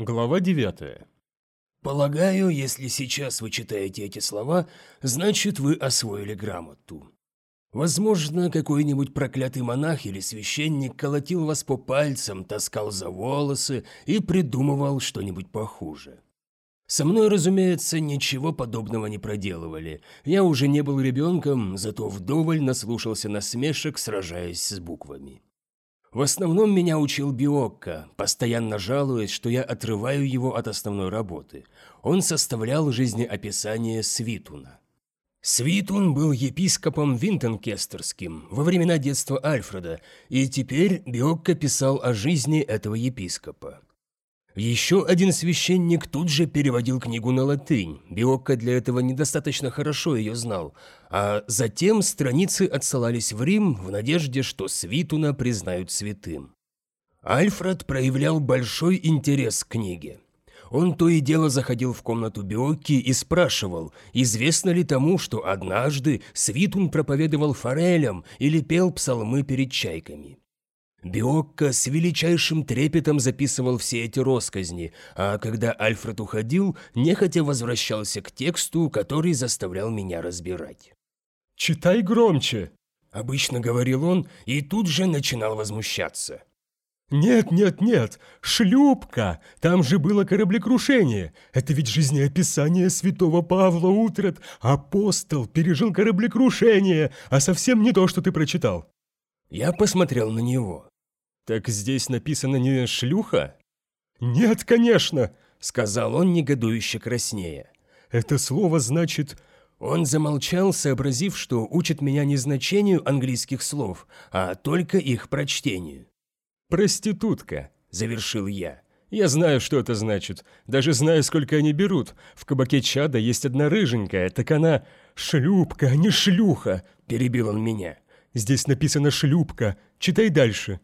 Глава 9 Полагаю, если сейчас вы читаете эти слова, значит, вы освоили грамоту. Возможно, какой-нибудь проклятый монах или священник колотил вас по пальцам, таскал за волосы и придумывал что-нибудь похуже. Со мной, разумеется, ничего подобного не проделывали. Я уже не был ребенком, зато вдоволь наслушался насмешек, сражаясь с буквами. В основном меня учил Биокко, постоянно жалуясь, что я отрываю его от основной работы. Он составлял жизнеописание Свитуна. Свитун был епископом Винтонкестерским во времена детства Альфреда, и теперь Биокко писал о жизни этого епископа. Еще один священник тут же переводил книгу на латынь, Биокко для этого недостаточно хорошо ее знал, а затем страницы отсылались в Рим в надежде, что Свитуна признают святым. Альфред проявлял большой интерес к книге. Он то и дело заходил в комнату Биокки и спрашивал, известно ли тому, что однажды Свитун проповедовал форелям или пел псалмы перед чайками. Биокко с величайшим трепетом записывал все эти росказни, а когда Альфред уходил, нехотя возвращался к тексту, который заставлял меня разбирать. «Читай громче!» – обычно говорил он и тут же начинал возмущаться. «Нет, нет, нет, шлюпка! Там же было кораблекрушение! Это ведь жизнеописание святого Павла Утрат! Апостол пережил кораблекрушение, а совсем не то, что ты прочитал!» Я посмотрел на него. «Так здесь написано не «шлюха»?» «Нет, конечно!» — сказал он, негодующе краснея. «Это слово значит...» Он замолчал, сообразив, что учит меня не значению английских слов, а только их прочтению. «Проститутка», — завершил я. «Я знаю, что это значит. Даже знаю, сколько они берут. В кабаке чада есть одна рыженькая, так она... Шлюпка, а не шлюха!» — перебил он меня. «Здесь написано «шлюпка». Читай дальше».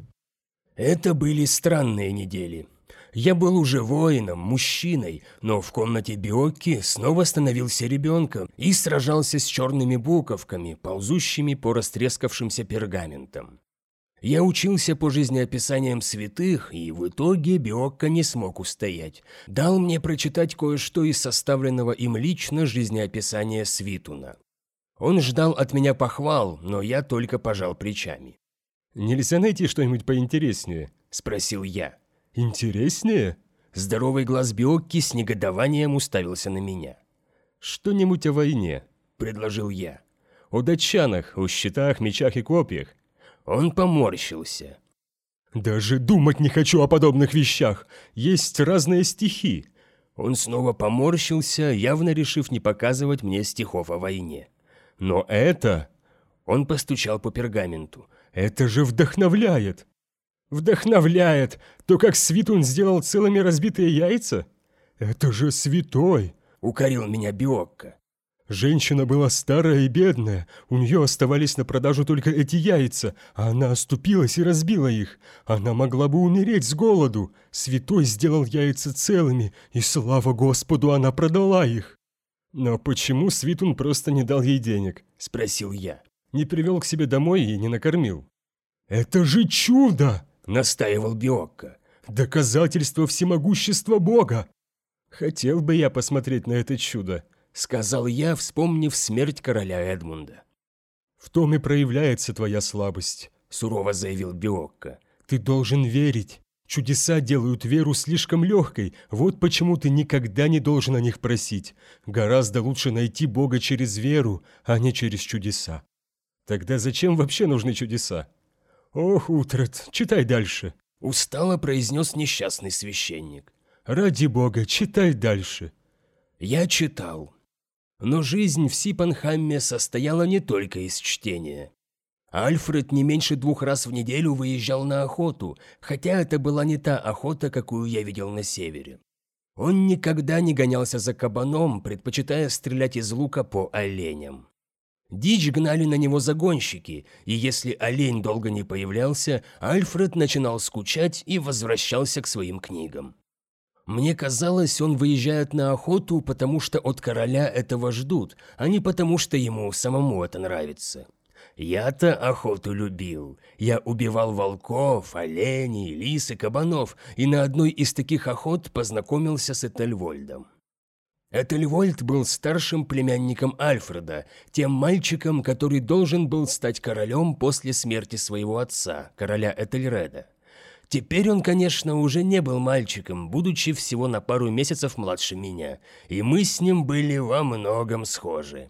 Это были странные недели. Я был уже воином, мужчиной, но в комнате Биокки снова становился ребенком и сражался с черными буковками, ползущими по растрескавшимся пергаментам. Я учился по жизнеописаниям святых, и в итоге Биокко не смог устоять. Дал мне прочитать кое-что из составленного им лично жизнеописания Свитуна. Он ждал от меня похвал, но я только пожал плечами. «Нельзя найти что-нибудь поинтереснее?» – спросил я. «Интереснее?» Здоровый глаз Биокки с негодованием уставился на меня. «Что-нибудь о войне», – предложил я. «О датчанах, о щитах, мечах и копьях. Он поморщился. «Даже думать не хочу о подобных вещах. Есть разные стихи». Он снова поморщился, явно решив не показывать мне стихов о войне. «Но это...» Он постучал по пергаменту. «Это же вдохновляет!» «Вдохновляет! То, как Свитун сделал целыми разбитые яйца? Это же святой!» — укорил меня Биокко. Женщина была старая и бедная, у нее оставались на продажу только эти яйца, а она оступилась и разбила их. Она могла бы умереть с голоду. Святой сделал яйца целыми, и слава Господу, она продала их. «Но почему Свитун просто не дал ей денег?» – спросил я. «Не привел к себе домой и не накормил». «Это же чудо!» – настаивал Биокко. «Доказательство всемогущества Бога!» Хотел бы я посмотреть на это чудо, сказал я, вспомнив смерть короля Эдмунда. «В том и проявляется твоя слабость», — сурово заявил Биокко. «Ты должен верить. Чудеса делают веру слишком легкой, вот почему ты никогда не должен о них просить. Гораздо лучше найти Бога через веру, а не через чудеса». «Тогда зачем вообще нужны чудеса?» «Ох, Утрат, читай дальше», — устало произнес несчастный священник. «Ради Бога, читай дальше». Я читал. Но жизнь в Сипанхамме состояла не только из чтения. Альфред не меньше двух раз в неделю выезжал на охоту, хотя это была не та охота, какую я видел на севере. Он никогда не гонялся за кабаном, предпочитая стрелять из лука по оленям. Дичь гнали на него загонщики, и если олень долго не появлялся, Альфред начинал скучать и возвращался к своим книгам. Мне казалось, он выезжает на охоту, потому что от короля этого ждут, а не потому что ему самому это нравится. Я-то охоту любил. Я убивал волков, оленей, лис и кабанов, и на одной из таких охот познакомился с Этельвольдом. Этельвольд был старшим племянником Альфреда, тем мальчиком, который должен был стать королем после смерти своего отца, короля Этельреда. Теперь он, конечно, уже не был мальчиком, будучи всего на пару месяцев младше меня, и мы с ним были во многом схожи.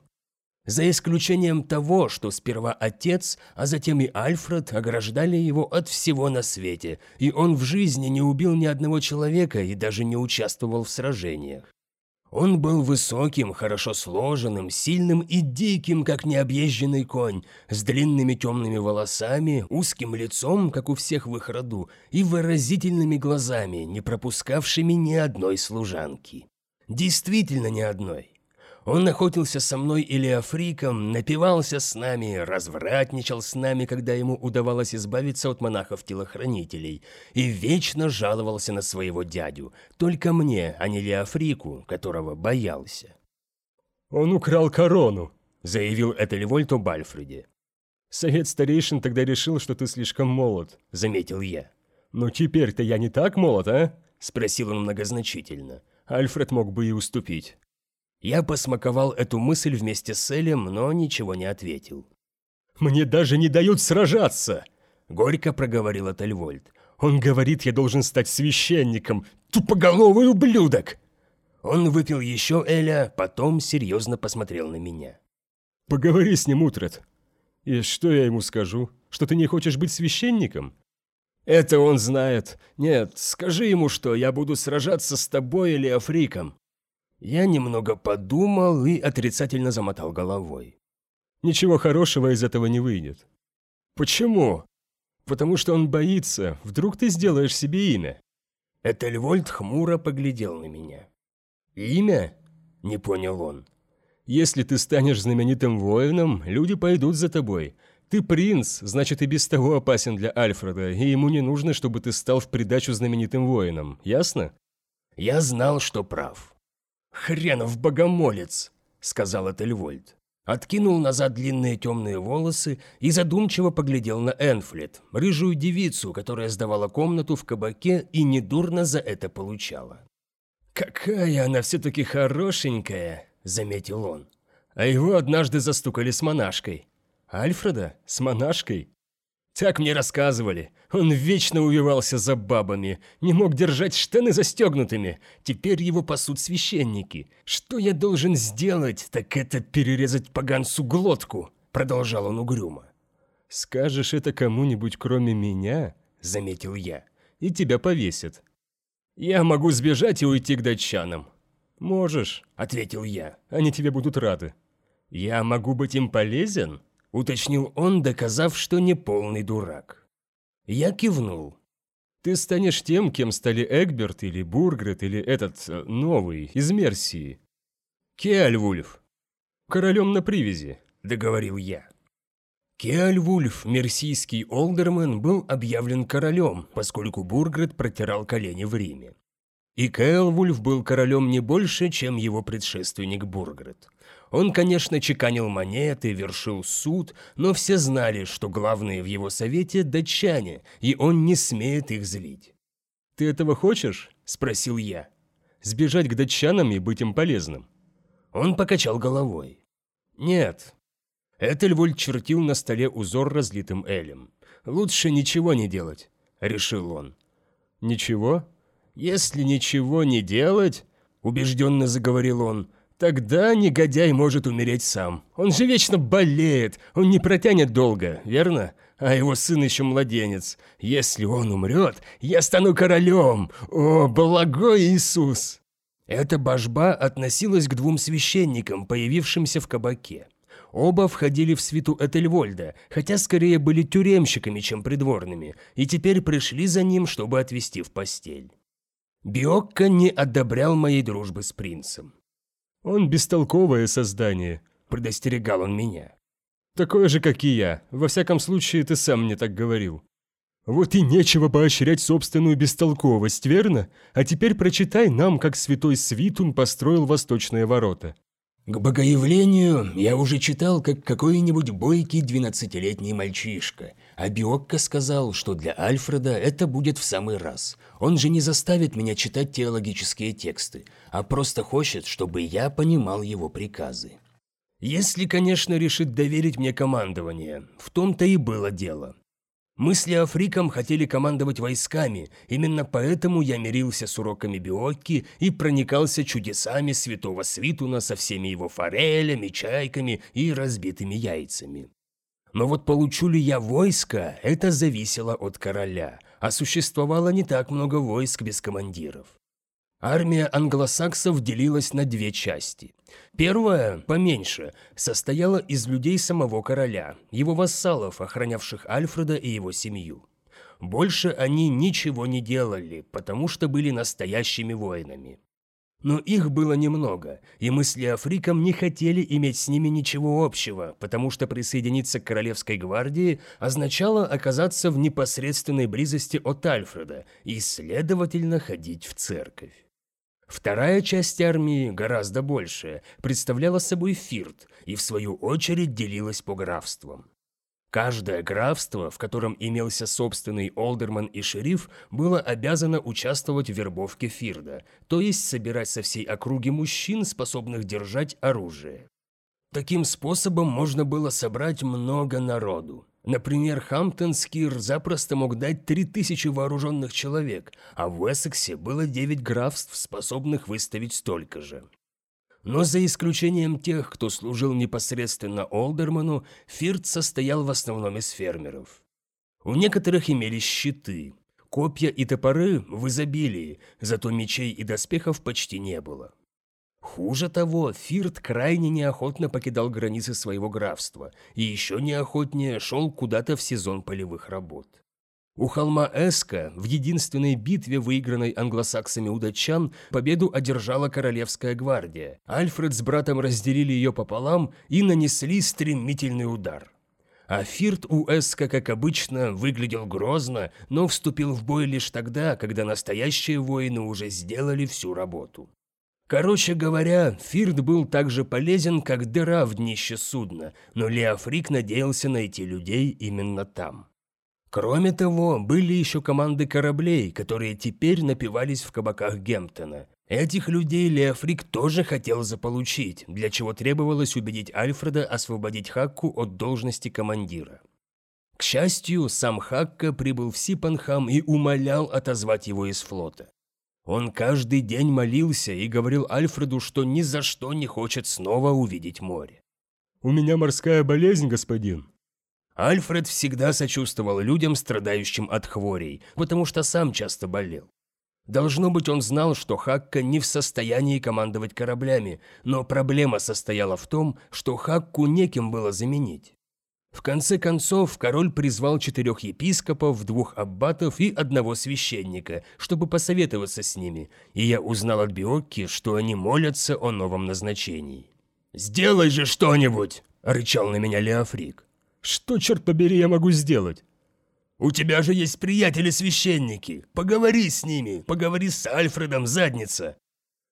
За исключением того, что сперва отец, а затем и Альфред ограждали его от всего на свете, и он в жизни не убил ни одного человека и даже не участвовал в сражениях. Он был высоким, хорошо сложенным, сильным и диким, как необъезженный конь, с длинными темными волосами, узким лицом, как у всех в их роду, и выразительными глазами, не пропускавшими ни одной служанки. Действительно ни одной. Он охотился со мной или африком, напивался с нами, развратничал с нами, когда ему удавалось избавиться от монахов-телохранителей, и вечно жаловался на своего дядю, только мне, а не Леофрику, которого боялся. «Он украл корону», — заявил Этельвольт об Альфреде. «Совет старейшин тогда решил, что ты слишком молод», — заметил я. «Но теперь-то я не так молод, а?» — спросил он многозначительно. Альфред мог бы и уступить. Я посмаковал эту мысль вместе с Элем, но ничего не ответил. «Мне даже не дают сражаться!» — горько проговорил Тальвольд. «Он говорит, я должен стать священником! Тупоголовый ублюдок!» Он выпил еще Эля, потом серьезно посмотрел на меня. «Поговори с ним, Утрат. И что я ему скажу? Что ты не хочешь быть священником?» «Это он знает. Нет, скажи ему, что я буду сражаться с тобой или Африком. Я немного подумал и отрицательно замотал головой. Ничего хорошего из этого не выйдет. Почему? Потому что он боится, вдруг ты сделаешь себе имя. Этельвольд хмуро поглядел на меня. «Имя?» – не понял он. «Если ты станешь знаменитым воином, люди пойдут за тобой. Ты принц, значит и без того опасен для Альфреда, и ему не нужно, чтобы ты стал в придачу знаменитым воином, ясно?» Я знал, что прав. «Хренов богомолец!» — сказал Этельвольд. Откинул назад длинные темные волосы и задумчиво поглядел на Энфлет, рыжую девицу, которая сдавала комнату в кабаке и недурно за это получала. «Какая она все-таки хорошенькая!» — заметил он. А его однажды застукали с монашкой. «Альфреда? С монашкой?» Так мне рассказывали. Он вечно увивался за бабами, не мог держать штаны застегнутыми. Теперь его пасут священники. Что я должен сделать, так это перерезать поганцу глотку, продолжал он угрюмо. Скажешь это кому-нибудь кроме меня, заметил я, и тебя повесят. Я могу сбежать и уйти к датчанам. Можешь, ответил я, они тебе будут рады. Я могу быть им полезен? Уточнил он, доказав, что не полный дурак. Я кивнул. Ты станешь тем, кем стали Эгберт или Бургрет или этот э, новый из Мерсии. Кеальвульф. Королем на привязи, договорил я. Кеальвульф, мерсийский олдермен, был объявлен королем, поскольку Бургрет протирал колени в Риме. И Кеалвульф был королем не больше, чем его предшественник Бургрет. Он, конечно, чеканил монеты, вершил суд, но все знали, что главные в его совете – датчане, и он не смеет их злить. «Ты этого хочешь?» – спросил я. «Сбежать к датчанам и быть им полезным?» Он покачал головой. «Нет». Этельвольд чертил на столе узор разлитым элем. «Лучше ничего не делать», – решил он. «Ничего?» «Если ничего не делать», – убежденно заговорил он, Тогда негодяй может умереть сам. Он же вечно болеет, он не протянет долго, верно? А его сын еще младенец. Если он умрет, я стану королем. О, благой Иисус!» Эта божба относилась к двум священникам, появившимся в кабаке. Оба входили в свиту Этельвольда, хотя скорее были тюремщиками, чем придворными, и теперь пришли за ним, чтобы отвезти в постель. Биокко не одобрял моей дружбы с принцем. «Он бестолковое создание», – предостерегал он меня. «Такое же, как и я. Во всяком случае, ты сам мне так говорил». «Вот и нечего поощрять собственную бестолковость, верно? А теперь прочитай нам, как святой Свитун построил восточные ворота». К богоявлению я уже читал, как какой-нибудь бойкий двенадцатилетний мальчишка, а Биокко сказал, что для Альфреда это будет в самый раз. Он же не заставит меня читать теологические тексты, а просто хочет, чтобы я понимал его приказы. Если, конечно, решит доверить мне командование, в том-то и было дело. Мы с Леофриком хотели командовать войсками, именно поэтому я мирился с уроками Биокки и проникался чудесами святого Свитуна со всеми его форелями, чайками и разбитыми яйцами. Но вот получу ли я войско, это зависело от короля, а существовало не так много войск без командиров. Армия англосаксов делилась на две части. Первая, поменьше, состояла из людей самого короля, его вассалов, охранявших Альфреда и его семью. Больше они ничего не делали, потому что были настоящими воинами. Но их было немного, и мы с Леофриком не хотели иметь с ними ничего общего, потому что присоединиться к Королевской гвардии означало оказаться в непосредственной близости от Альфреда и, следовательно, ходить в церковь. Вторая часть армии, гораздо большая, представляла собой Фирт и в свою очередь делилась по графствам. Каждое графство, в котором имелся собственный олдерман и шериф, было обязано участвовать в вербовке Фирда, то есть собирать со всей округи мужчин, способных держать оружие. Таким способом можно было собрать много народу. Например, Хамптонскир запросто мог дать 3000 вооруженных человек, а в Уэссексе было 9 графств, способных выставить столько же. Но за исключением тех, кто служил непосредственно Олдерману, Фирт состоял в основном из фермеров. У некоторых имелись щиты, копья и топоры в изобилии, зато мечей и доспехов почти не было. Хуже того, Фирт крайне неохотно покидал границы своего графства и еще неохотнее шел куда-то в сезон полевых работ. У холма Эска в единственной битве, выигранной англосаксами у датчан, победу одержала Королевская гвардия. Альфред с братом разделили ее пополам и нанесли стремительный удар. А Фирт у Эска, как обычно, выглядел грозно, но вступил в бой лишь тогда, когда настоящие воины уже сделали всю работу. Короче говоря, Фирд был так же полезен, как дыра в днище судна, но Леофрик надеялся найти людей именно там. Кроме того, были еще команды кораблей, которые теперь напивались в кабаках Гемптона. Этих людей Леофрик тоже хотел заполучить, для чего требовалось убедить Альфреда освободить Хакку от должности командира. К счастью, сам Хакка прибыл в Сипанхам и умолял отозвать его из флота. Он каждый день молился и говорил Альфреду, что ни за что не хочет снова увидеть море. «У меня морская болезнь, господин». Альфред всегда сочувствовал людям, страдающим от хворей, потому что сам часто болел. Должно быть, он знал, что Хакка не в состоянии командовать кораблями, но проблема состояла в том, что Хакку неким было заменить. В конце концов, король призвал четырех епископов, двух аббатов и одного священника, чтобы посоветоваться с ними, и я узнал от Биокки, что они молятся о новом назначении. «Сделай же что-нибудь!» – рычал на меня Леофрик. «Что, черт побери, я могу сделать?» «У тебя же есть приятели-священники. Поговори с ними, поговори с Альфредом, задница!»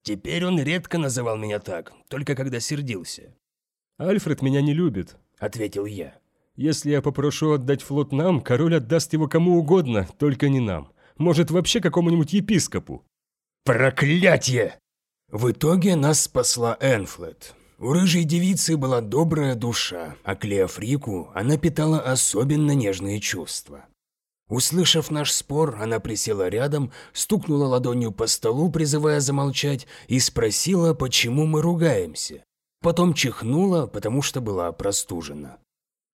Теперь он редко называл меня так, только когда сердился. «Альфред меня не любит», – ответил я. Если я попрошу отдать флот нам, король отдаст его кому угодно, только не нам. Может, вообще какому-нибудь епископу». «Проклятье!» В итоге нас спасла Энфлет. У рыжей девицы была добрая душа, а к Леофрику она питала особенно нежные чувства. Услышав наш спор, она присела рядом, стукнула ладонью по столу, призывая замолчать, и спросила, почему мы ругаемся. Потом чихнула, потому что была простужена.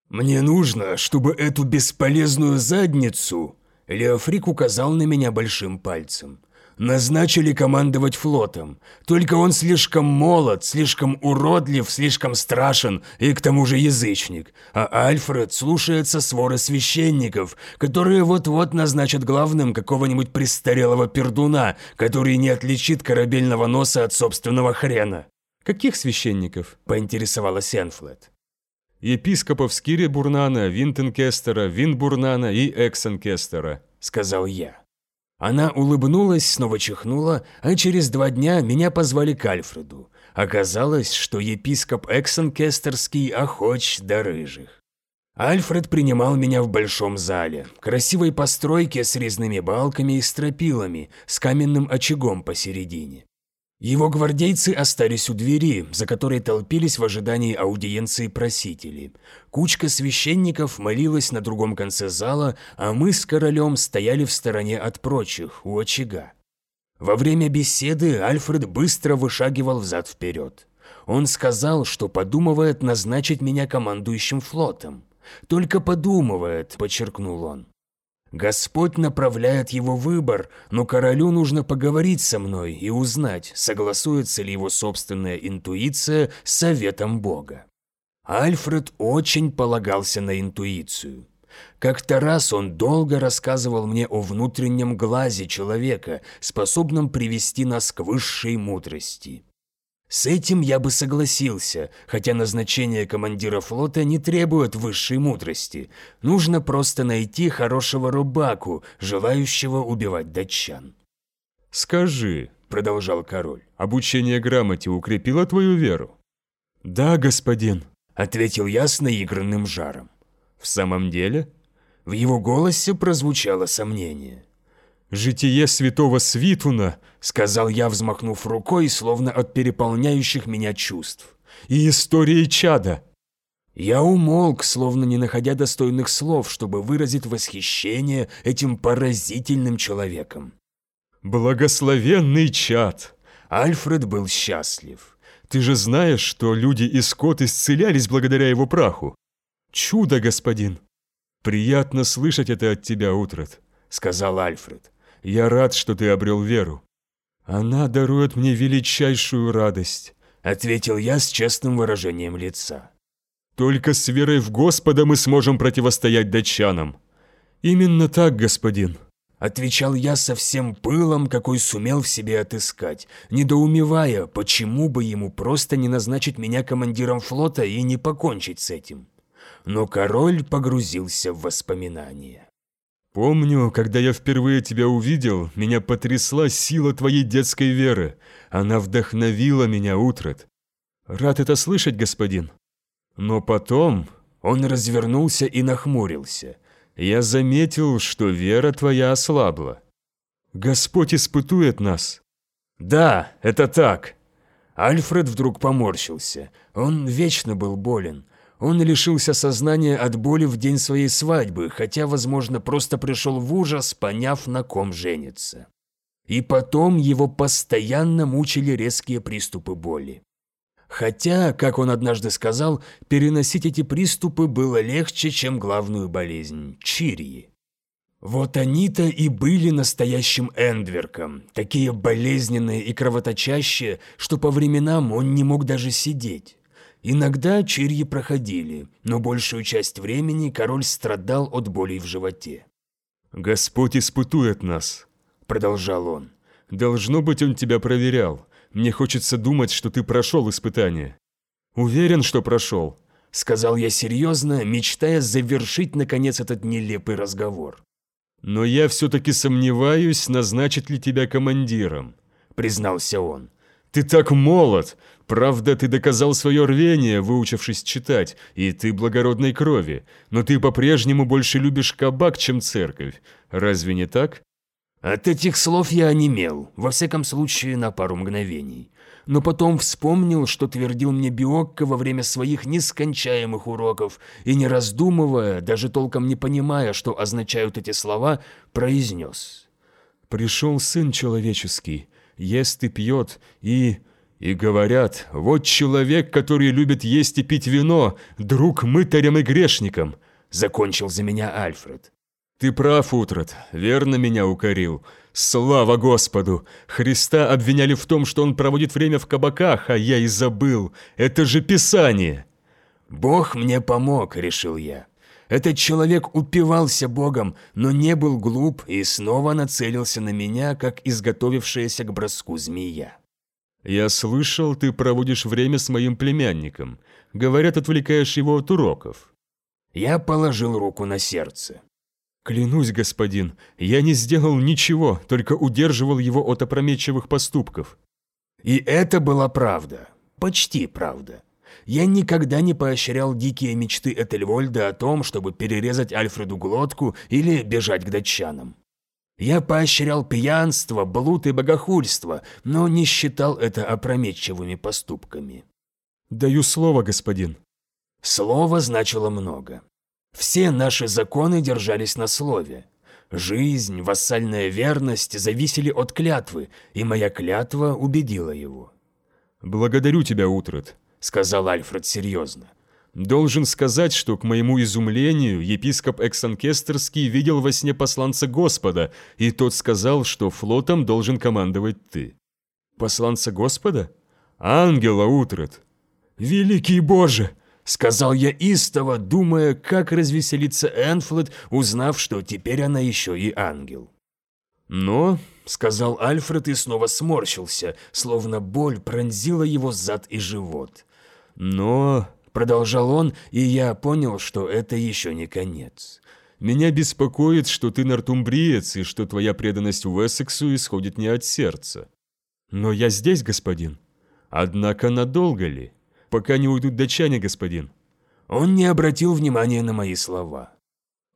«Мне нужно, чтобы эту бесполезную задницу...» Леофрик указал на меня большим пальцем. «Назначили командовать флотом. Только он слишком молод, слишком уродлив, слишком страшен и к тому же язычник. А Альфред слушается своры священников, которые вот-вот назначат главным какого-нибудь престарелого пердуна, который не отличит корабельного носа от собственного хрена». «Каких священников?» – поинтересовалась Энфлет епископов Скири Бурнана, Винтенкестера, Винбурнана и Эксенкестера», – сказал я. Она улыбнулась, снова чихнула, а через два дня меня позвали к Альфреду. Оказалось, что епископ Эксенкестерский охоч до рыжих. Альфред принимал меня в большом зале, красивой постройке с резными балками и стропилами, с каменным очагом посередине. Его гвардейцы остались у двери, за которой толпились в ожидании аудиенции просители. Кучка священников молилась на другом конце зала, а мы с королем стояли в стороне от прочих, у очага. Во время беседы Альфред быстро вышагивал взад-вперед. Он сказал, что подумывает назначить меня командующим флотом. Только подумывает, подчеркнул он. Господь направляет его выбор, но королю нужно поговорить со мной и узнать, согласуется ли его собственная интуиция с советом Бога. Альфред очень полагался на интуицию. Как-то раз он долго рассказывал мне о внутреннем глазе человека, способном привести нас к высшей мудрости. С этим я бы согласился, хотя назначение командира флота не требует высшей мудрости. Нужно просто найти хорошего рубаку, желающего убивать датчан. «Скажи», — продолжал король, — «обучение грамоте укрепило твою веру?» «Да, господин», — ответил я с наигранным жаром. «В самом деле?» В его голосе прозвучало сомнение. «Житие святого Свитуна», — сказал я, взмахнув рукой, словно от переполняющих меня чувств. «И истории чада». Я умолк, словно не находя достойных слов, чтобы выразить восхищение этим поразительным человеком. «Благословенный чад!» Альфред был счастлив. «Ты же знаешь, что люди и скот исцелялись благодаря его праху? Чудо, господин!» «Приятно слышать это от тебя, Утрат», — сказал Альфред. Я рад, что ты обрел веру. Она дарует мне величайшую радость», — ответил я с честным выражением лица. «Только с верой в Господа мы сможем противостоять датчанам». «Именно так, господин», — отвечал я со всем пылом, какой сумел в себе отыскать, недоумевая, почему бы ему просто не назначить меня командиром флота и не покончить с этим. Но король погрузился в воспоминания. Помню, когда я впервые тебя увидел, меня потрясла сила твоей детской веры. Она вдохновила меня, Утрат. Рад это слышать, господин. Но потом он развернулся и нахмурился. Я заметил, что вера твоя ослабла. Господь испытует нас. Да, это так. Альфред вдруг поморщился. Он вечно был болен. Он лишился сознания от боли в день своей свадьбы, хотя, возможно, просто пришел в ужас, поняв, на ком женится. И потом его постоянно мучили резкие приступы боли. Хотя, как он однажды сказал, переносить эти приступы было легче, чем главную болезнь – чирии. Вот они-то и были настоящим Эндверком, такие болезненные и кровоточащие, что по временам он не мог даже сидеть. Иногда черьи проходили, но большую часть времени король страдал от болей в животе. «Господь испытует нас», — продолжал он. «Должно быть, он тебя проверял. Мне хочется думать, что ты прошел испытание». «Уверен, что прошел», — сказал я серьезно, мечтая завершить, наконец, этот нелепый разговор. «Но я все-таки сомневаюсь, назначить ли тебя командиром», — признался он. «Ты так молод! Правда, ты доказал свое рвение, выучившись читать, и ты благородной крови, но ты по-прежнему больше любишь кабак, чем церковь. Разве не так?» От этих слов я онемел, во всяком случае на пару мгновений. Но потом вспомнил, что твердил мне Биокко во время своих нескончаемых уроков, и не раздумывая, даже толком не понимая, что означают эти слова, произнес. «Пришел Сын Человеческий, ест и пьет, и... И говорят, вот человек, который любит есть и пить вино, друг мытарям и грешникам, закончил за меня Альфред. Ты прав, Утрат, верно меня укорил. Слава Господу! Христа обвиняли в том, что он проводит время в кабаках, а я и забыл. Это же Писание! Бог мне помог, решил я. Этот человек упивался Богом, но не был глуп и снова нацелился на меня, как изготовившаяся к броску змея. «Я слышал, ты проводишь время с моим племянником. Говорят, отвлекаешь его от уроков». Я положил руку на сердце. «Клянусь, господин, я не сделал ничего, только удерживал его от опрометчивых поступков». И это была правда. Почти правда. Я никогда не поощрял дикие мечты Этельвольда о том, чтобы перерезать Альфреду глотку или бежать к датчанам. Я поощрял пьянство, блуд и богохульство, но не считал это опрометчивыми поступками. «Даю слово, господин». Слово значило много. Все наши законы держались на слове. Жизнь, вассальная верность зависели от клятвы, и моя клятва убедила его. «Благодарю тебя, Утрат», — сказал Альфред серьезно. «Должен сказать, что, к моему изумлению, епископ Эксанкестерский видел во сне посланца Господа, и тот сказал, что флотом должен командовать ты». «Посланца Господа?» «Ангела, Утрат». «Великий Боже!» — сказал я истово, думая, как развеселится Энфлет, узнав, что теперь она еще и ангел. «Но», — сказал Альфред и снова сморщился, словно боль пронзила его зад и живот. «Но...» — продолжал он, и я понял, что это еще не конец. «Меня беспокоит, что ты нортумбриец, и что твоя преданность Уэссексу исходит не от сердца. Но я здесь, господин. Однако надолго ли? Пока не уйдут датчане, господин». Он не обратил внимания на мои слова.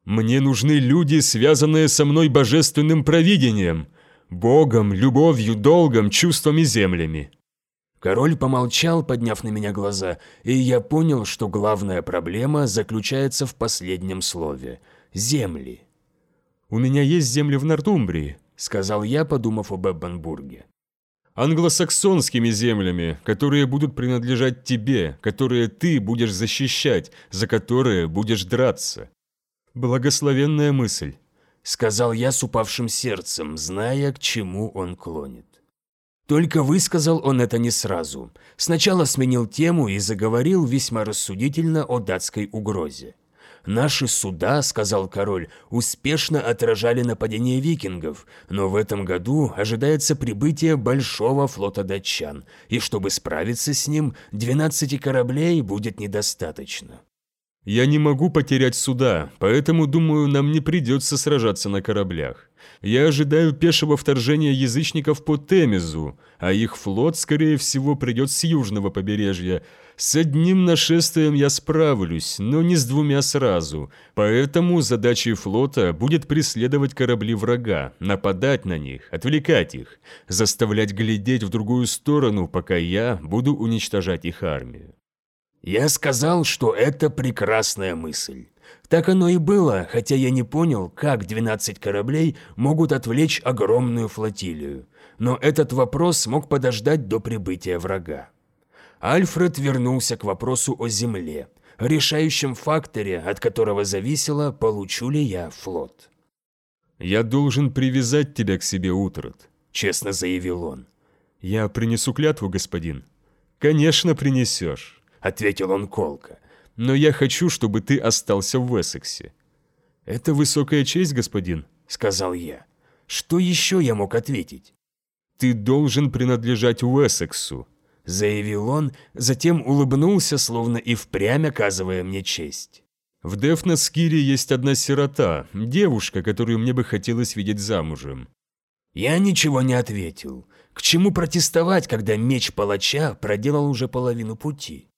«Мне нужны люди, связанные со мной божественным провидением, Богом, любовью, долгом, чувствами, землями. Король помолчал, подняв на меня глаза, и я понял, что главная проблема заключается в последнем слове – земли. «У меня есть земли в Нортумбрии», – сказал я, подумав об Эббенбурге. «Англосаксонскими землями, которые будут принадлежать тебе, которые ты будешь защищать, за которые будешь драться». «Благословенная мысль», – сказал я с упавшим сердцем, зная, к чему он клонит. Только высказал он это не сразу. Сначала сменил тему и заговорил весьма рассудительно о датской угрозе. «Наши суда, — сказал король, — успешно отражали нападение викингов, но в этом году ожидается прибытие большого флота датчан, и чтобы справиться с ним, 12 кораблей будет недостаточно». «Я не могу потерять суда, поэтому, думаю, нам не придется сражаться на кораблях. Я ожидаю пешего вторжения язычников по Темезу, а их флот, скорее всего, придет с южного побережья. С одним нашествием я справлюсь, но не с двумя сразу, поэтому задачей флота будет преследовать корабли врага, нападать на них, отвлекать их, заставлять глядеть в другую сторону, пока я буду уничтожать их армию. Я сказал, что это прекрасная мысль. Так оно и было, хотя я не понял, как 12 кораблей могут отвлечь огромную флотилию. Но этот вопрос мог подождать до прибытия врага. Альфред вернулся к вопросу о земле, решающем факторе, от которого зависело, получу ли я флот. «Я должен привязать тебя к себе, Утрат», — честно заявил он. «Я принесу клятву, господин». «Конечно, принесешь» ответил он колко. «Но я хочу, чтобы ты остался в Уэссексе». «Это высокая честь, господин», — сказал я. Что еще я мог ответить? «Ты должен принадлежать Уэссексу», — заявил он, затем улыбнулся, словно и впрямь оказывая мне честь. «В Дефнаскире есть одна сирота, девушка, которую мне бы хотелось видеть замужем». Я ничего не ответил. К чему протестовать, когда меч палача проделал уже половину пути?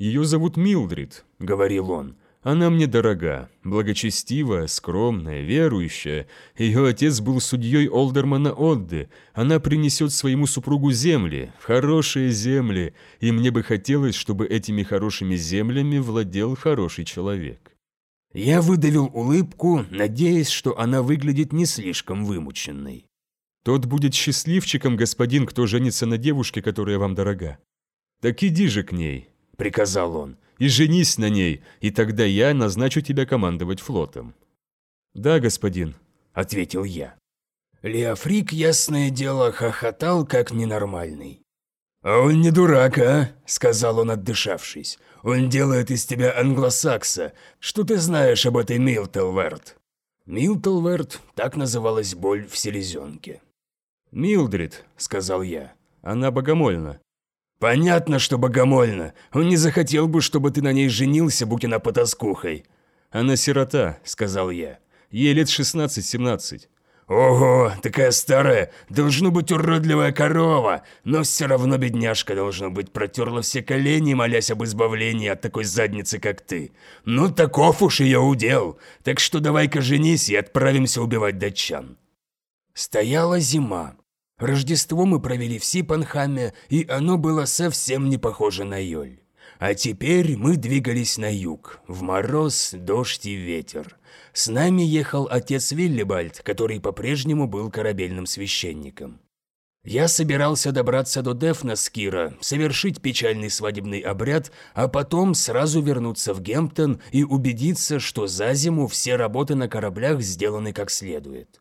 «Ее зовут Милдрид», — говорил он. «Она мне дорога, благочестивая, скромная, верующая. Ее отец был судьей Олдермана Одды. Она принесет своему супругу земли, хорошие земли, и мне бы хотелось, чтобы этими хорошими землями владел хороший человек». Я выдавил улыбку, надеясь, что она выглядит не слишком вымученной. «Тот будет счастливчиком, господин, кто женится на девушке, которая вам дорога. Так иди же к ней, приказал он, «и женись на ней, и тогда я назначу тебя командовать флотом». «Да, господин», — ответил я. Леофрик, ясное дело, хохотал как ненормальный. «А он не дурак, а?» – сказал он, отдышавшись. «Он делает из тебя англосакса. Что ты знаешь об этой Милтелверт?» Милтелверт – так называлась боль в селезенке. «Милдрид», – сказал я. «Она богомольна». «Понятно, что богомольно. Он не захотел бы, чтобы ты на ней женился, будь она потаскухой». «Она сирота», — сказал я. Ей лет 16-17. Ого, такая старая, должно быть уродливая корова, но все равно бедняжка, должно быть, протерла все колени, молясь об избавлении от такой задницы, как ты. Ну, таков уж ее удел, так что давай-ка женись и отправимся убивать датчан. Стояла зима. Рождество мы провели в Сипанхаме, и оно было совсем не похоже на Йоль. А теперь мы двигались на юг, в мороз, дождь и ветер. С нами ехал отец Виллибальд, который по-прежнему был корабельным священником. Я собирался добраться до Дефна Скира, совершить печальный свадебный обряд, а потом сразу вернуться в Гемптон и убедиться, что за зиму все работы на кораблях сделаны как следует.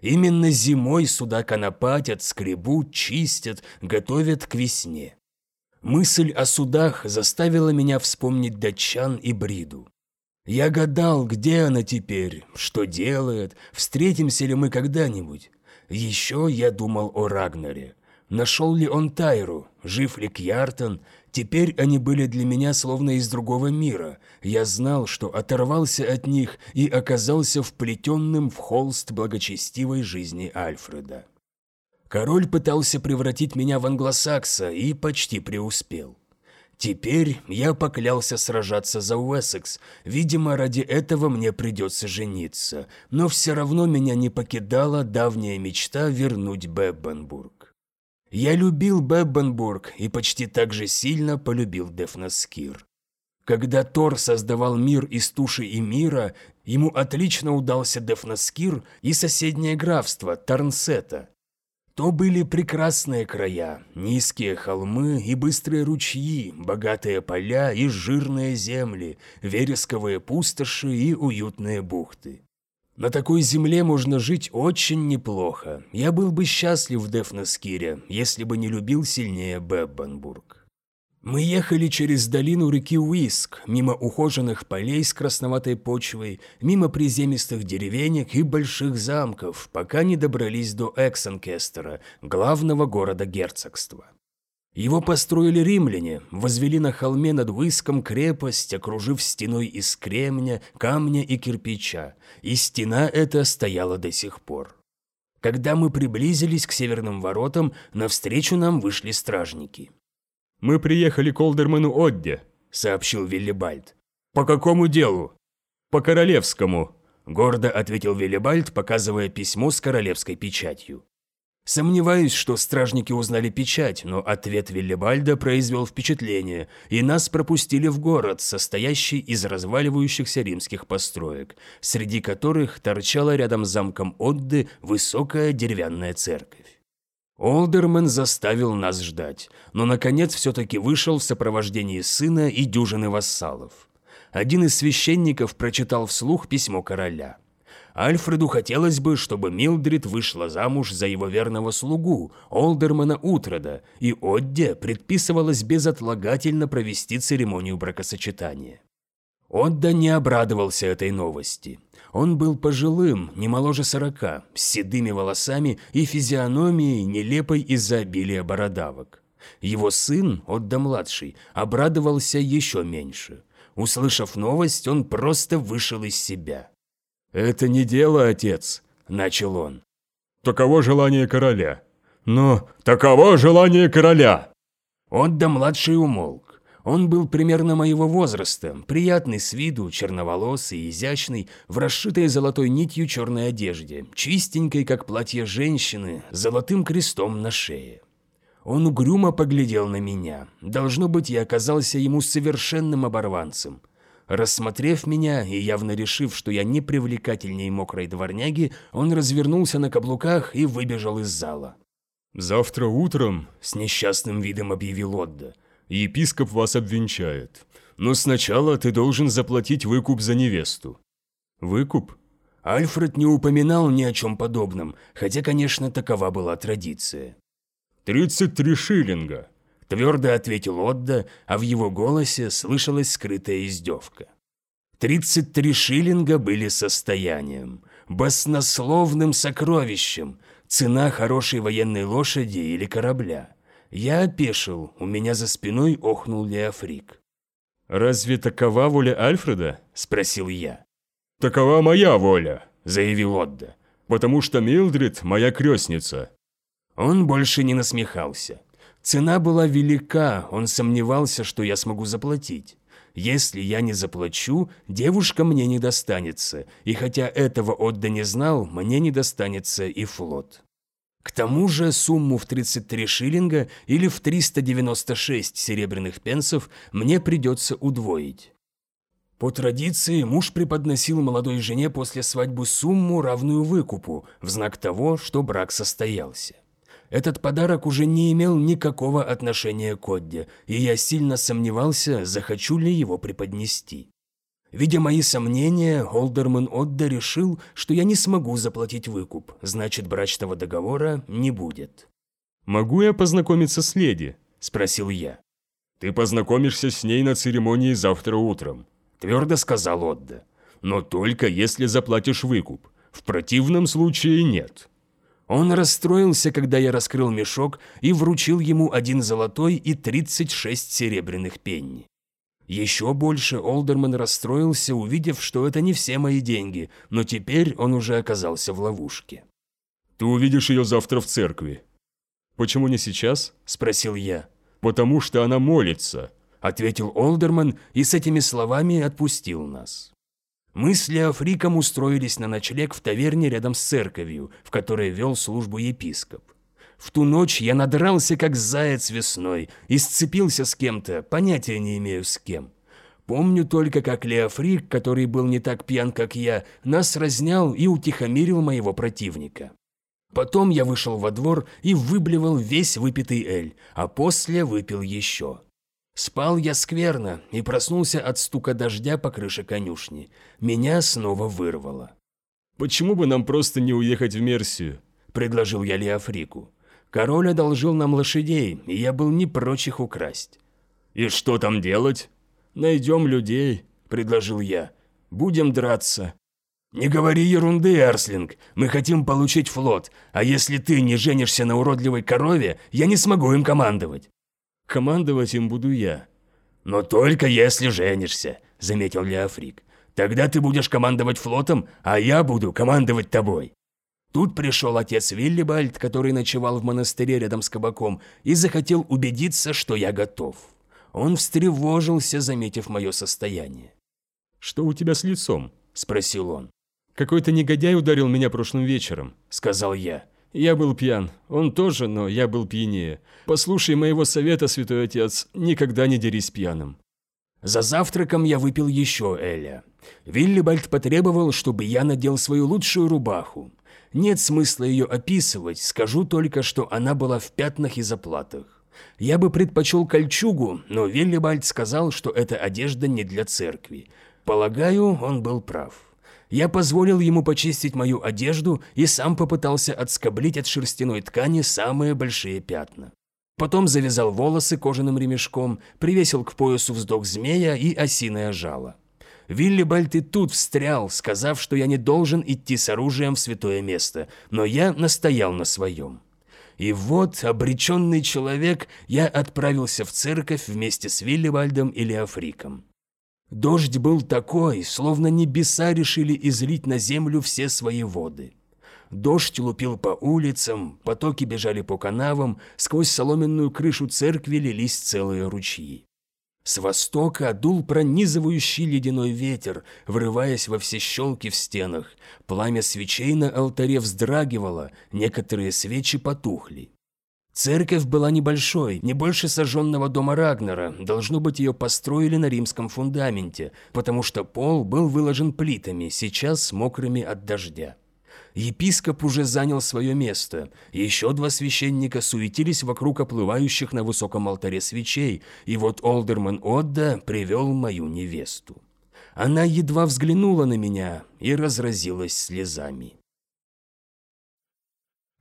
Именно зимой суда конопатят, скребут, чистят, готовят к весне. Мысль о судах заставила меня вспомнить датчан и Бриду. Я гадал, где она теперь, что делает, встретимся ли мы когда-нибудь. Еще я думал о Рагнаре. Нашел ли он Тайру, жив ли Кьяртон, теперь они были для меня словно из другого мира. Я знал, что оторвался от них и оказался вплетенным в холст благочестивой жизни Альфреда. Король пытался превратить меня в англосакса и почти преуспел. Теперь я поклялся сражаться за Уэссекс, видимо, ради этого мне придется жениться, но все равно меня не покидала давняя мечта вернуть Беббенбург. Я любил Беббенбург и почти так же сильно полюбил Дефнаскир. Когда Тор создавал мир из туши и мира, ему отлично удался Дефнаскир и соседнее графство Тарнсета – то были прекрасные края, низкие холмы и быстрые ручьи, богатые поля и жирные земли, вересковые пустоши и уютные бухты. На такой земле можно жить очень неплохо. Я был бы счастлив в Дефнаскире, если бы не любил сильнее Беббенбург. Мы ехали через долину реки Уиск, мимо ухоженных полей с красноватой почвой, мимо приземистых деревенек и больших замков, пока не добрались до Эксенкестера, главного города герцогства. Его построили римляне, возвели на холме над Уиском крепость, окружив стеной из кремня, камня и кирпича, и стена эта стояла до сих пор. Когда мы приблизились к северным воротам, навстречу нам вышли стражники. «Мы приехали к Олдерману Одде», – сообщил Виллибальд. «По какому делу?» «По королевскому», – гордо ответил Виллибальд, показывая письмо с королевской печатью. Сомневаюсь, что стражники узнали печать, но ответ Виллибальда произвел впечатление, и нас пропустили в город, состоящий из разваливающихся римских построек, среди которых торчала рядом с замком Отды высокая деревянная церковь. Олдермен заставил нас ждать, но наконец все-таки вышел в сопровождении сына и дюжины вассалов. Один из священников прочитал вслух письмо короля. Альфреду хотелось бы, чтобы Милдрид вышла замуж за его верного слугу, Олдермана Утрода, и Одде предписывалось безотлагательно провести церемонию бракосочетания. Отда не обрадовался этой новости. Он был пожилым, не моложе сорока, с седыми волосами и физиономией, нелепой из-за обилия бородавок. Его сын, Отда-младший, обрадовался еще меньше. Услышав новость, он просто вышел из себя. «Это не дело, отец», – начал он. «Таково желание короля». «Но таково желание короля!» Отда-младший умолк. Он был примерно моего возраста, приятный с виду, черноволосый, изящный, в расшитой золотой нитью черной одежде, чистенькой, как платье женщины, золотым крестом на шее. Он угрюмо поглядел на меня. Должно быть, я оказался ему совершенным оборванцем. Рассмотрев меня и явно решив, что я не привлекательней мокрой дворняги, он развернулся на каблуках и выбежал из зала. «Завтра утром», — с несчастным видом объявил Отда, епископ вас обвенчает. Но сначала ты должен заплатить выкуп за невесту». «Выкуп?» Альфред не упоминал ни о чем подобном, хотя, конечно, такова была традиция. «Тридцать три шиллинга», – твердо ответил Отда, а в его голосе слышалась скрытая издевка. Тридцать три шиллинга были состоянием, баснословным сокровищем, цена хорошей военной лошади или корабля. Я опешил, у меня за спиной охнул Леофрик. «Разве такова воля Альфреда?» – спросил я. «Такова моя воля», –– заявил Отда. «Потому что Милдрид – моя крестница». Он больше не насмехался. Цена была велика, он сомневался, что я смогу заплатить. Если я не заплачу, девушка мне не достанется, и хотя этого Отда не знал, мне не достанется и флот. К тому же сумму в 33 шиллинга или в 396 серебряных пенсов мне придется удвоить. По традиции муж преподносил молодой жене после свадьбы сумму, равную выкупу, в знак того, что брак состоялся. Этот подарок уже не имел никакого отношения к Одде, и я сильно сомневался, захочу ли его преподнести. Видя мои сомнения, Олдерман Отда решил, что я не смогу заплатить выкуп, значит, брачного договора не будет. «Могу я познакомиться с леди?» – спросил я. «Ты познакомишься с ней на церемонии завтра утром», – твердо сказал Отда. «Но только если заплатишь выкуп. В противном случае нет». Он расстроился, когда я раскрыл мешок и вручил ему один золотой и 36 серебряных пенни. Еще больше Олдерман расстроился, увидев, что это не все мои деньги, но теперь он уже оказался в ловушке. «Ты увидишь ее завтра в церкви». «Почему не сейчас?» – спросил я. «Потому что она молится», – ответил Олдерман и с этими словами отпустил нас. Мы с Леофриком устроились на ночлег в таверне рядом с церковью, в которой вел службу епископ. В ту ночь я надрался, как заяц весной, и сцепился с кем-то, понятия не имею с кем. Помню только, как Леофрик, который был не так пьян, как я, нас разнял и утихомирил моего противника. Потом я вышел во двор и выблевал весь выпитый эль, а после выпил еще. Спал я скверно и проснулся от стука дождя по крыше конюшни. Меня снова вырвало. «Почему бы нам просто не уехать в Мерсию?» – предложил я Леофрику. Король одолжил нам лошадей, и я был не прочь их украсть. «И что там делать?» «Найдем людей», – предложил я. «Будем драться». «Не говори ерунды, Арслинг. Мы хотим получить флот, а если ты не женишься на уродливой корове, я не смогу им командовать». Командовать им буду я. Но только если женишься, заметил Леофрик. Тогда ты будешь командовать флотом, а я буду командовать тобой. Тут пришел отец Виллибальд, который ночевал в монастыре рядом с кабаком, и захотел убедиться, что я готов. Он встревожился, заметив мое состояние. «Что у тебя с лицом?» – спросил он. «Какой-то негодяй ударил меня прошлым вечером», – сказал я. Я был пьян. Он тоже, но я был пьянее. Послушай моего совета, святой отец, никогда не дерись пьяным. За завтраком я выпил еще Эля. Виллибальд потребовал, чтобы я надел свою лучшую рубаху. Нет смысла ее описывать, скажу только, что она была в пятнах и заплатах. Я бы предпочел кольчугу, но Виллибальд сказал, что эта одежда не для церкви. Полагаю, он был прав. Я позволил ему почистить мою одежду и сам попытался отскоблить от шерстяной ткани самые большие пятна. Потом завязал волосы кожаным ремешком, привесил к поясу вздох змея и осиное жало. Виллибальд и тут встрял, сказав, что я не должен идти с оружием в святое место, но я настоял на своем. И вот, обреченный человек, я отправился в церковь вместе с Виллибальдом и Леофриком. Дождь был такой, словно небеса решили излить на землю все свои воды. Дождь лупил по улицам, потоки бежали по канавам, сквозь соломенную крышу церкви лились целые ручьи. С востока дул пронизывающий ледяной ветер, врываясь во все щелки в стенах. Пламя свечей на алтаре вздрагивало, некоторые свечи потухли. Церковь была небольшой, не больше сожженного дома Рагнера, должно быть ее построили на римском фундаменте, потому что пол был выложен плитами, сейчас мокрыми от дождя. Епископ уже занял свое место, еще два священника суетились вокруг оплывающих на высоком алтаре свечей, и вот Олдерман Отда привел мою невесту. Она едва взглянула на меня и разразилась слезами.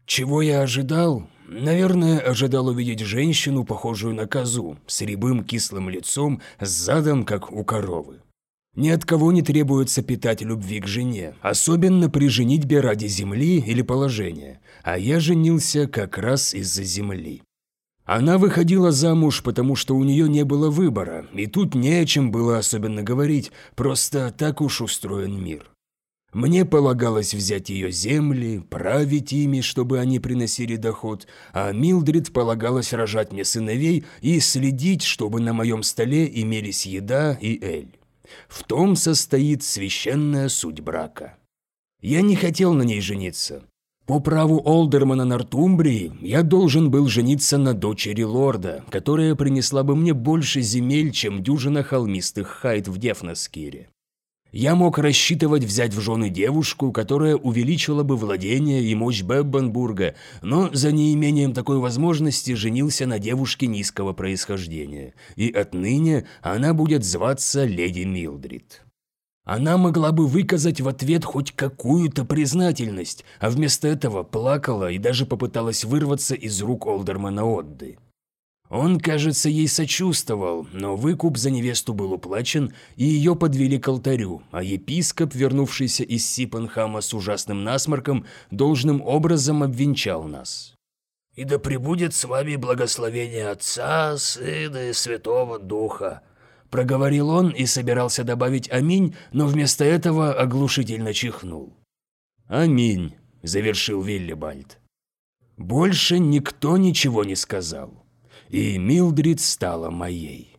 Чего я ожидал? Наверное, ожидал увидеть женщину, похожую на козу, с рябым кислым лицом, с задом, как у коровы. Ни от кого не требуется питать любви к жене, особенно при женитьбе ради земли или положения, а я женился как раз из-за земли. Она выходила замуж, потому что у нее не было выбора, и тут не о чем было особенно говорить, просто так уж устроен мир. Мне полагалось взять ее земли, править ими, чтобы они приносили доход, а Милдрид полагалось рожать мне сыновей и следить, чтобы на моем столе имелись еда и эль. В том состоит священная суть брака. Я не хотел на ней жениться. По праву Олдермана Нортумбрии я должен был жениться на дочери лорда, которая принесла бы мне больше земель, чем дюжина холмистых хайт в Дефнаскире. Я мог рассчитывать взять в жены девушку, которая увеличила бы владение и мощь Беббенбурга, но за неимением такой возможности женился на девушке низкого происхождения, и отныне она будет зваться леди Милдрид. Она могла бы выказать в ответ хоть какую-то признательность, а вместо этого плакала и даже попыталась вырваться из рук Олдермана Отды. Он, кажется, ей сочувствовал, но выкуп за невесту был уплачен, и ее подвели к алтарю, а епископ, вернувшийся из Сипанхама с ужасным насморком, должным образом обвенчал нас. «И да пребудет с вами благословение Отца, Сына и Святого Духа», проговорил он и собирался добавить «Аминь», но вместо этого оглушительно чихнул. «Аминь», – завершил Виллибальд. Больше никто ничего не сказал и Милдрид стала моей.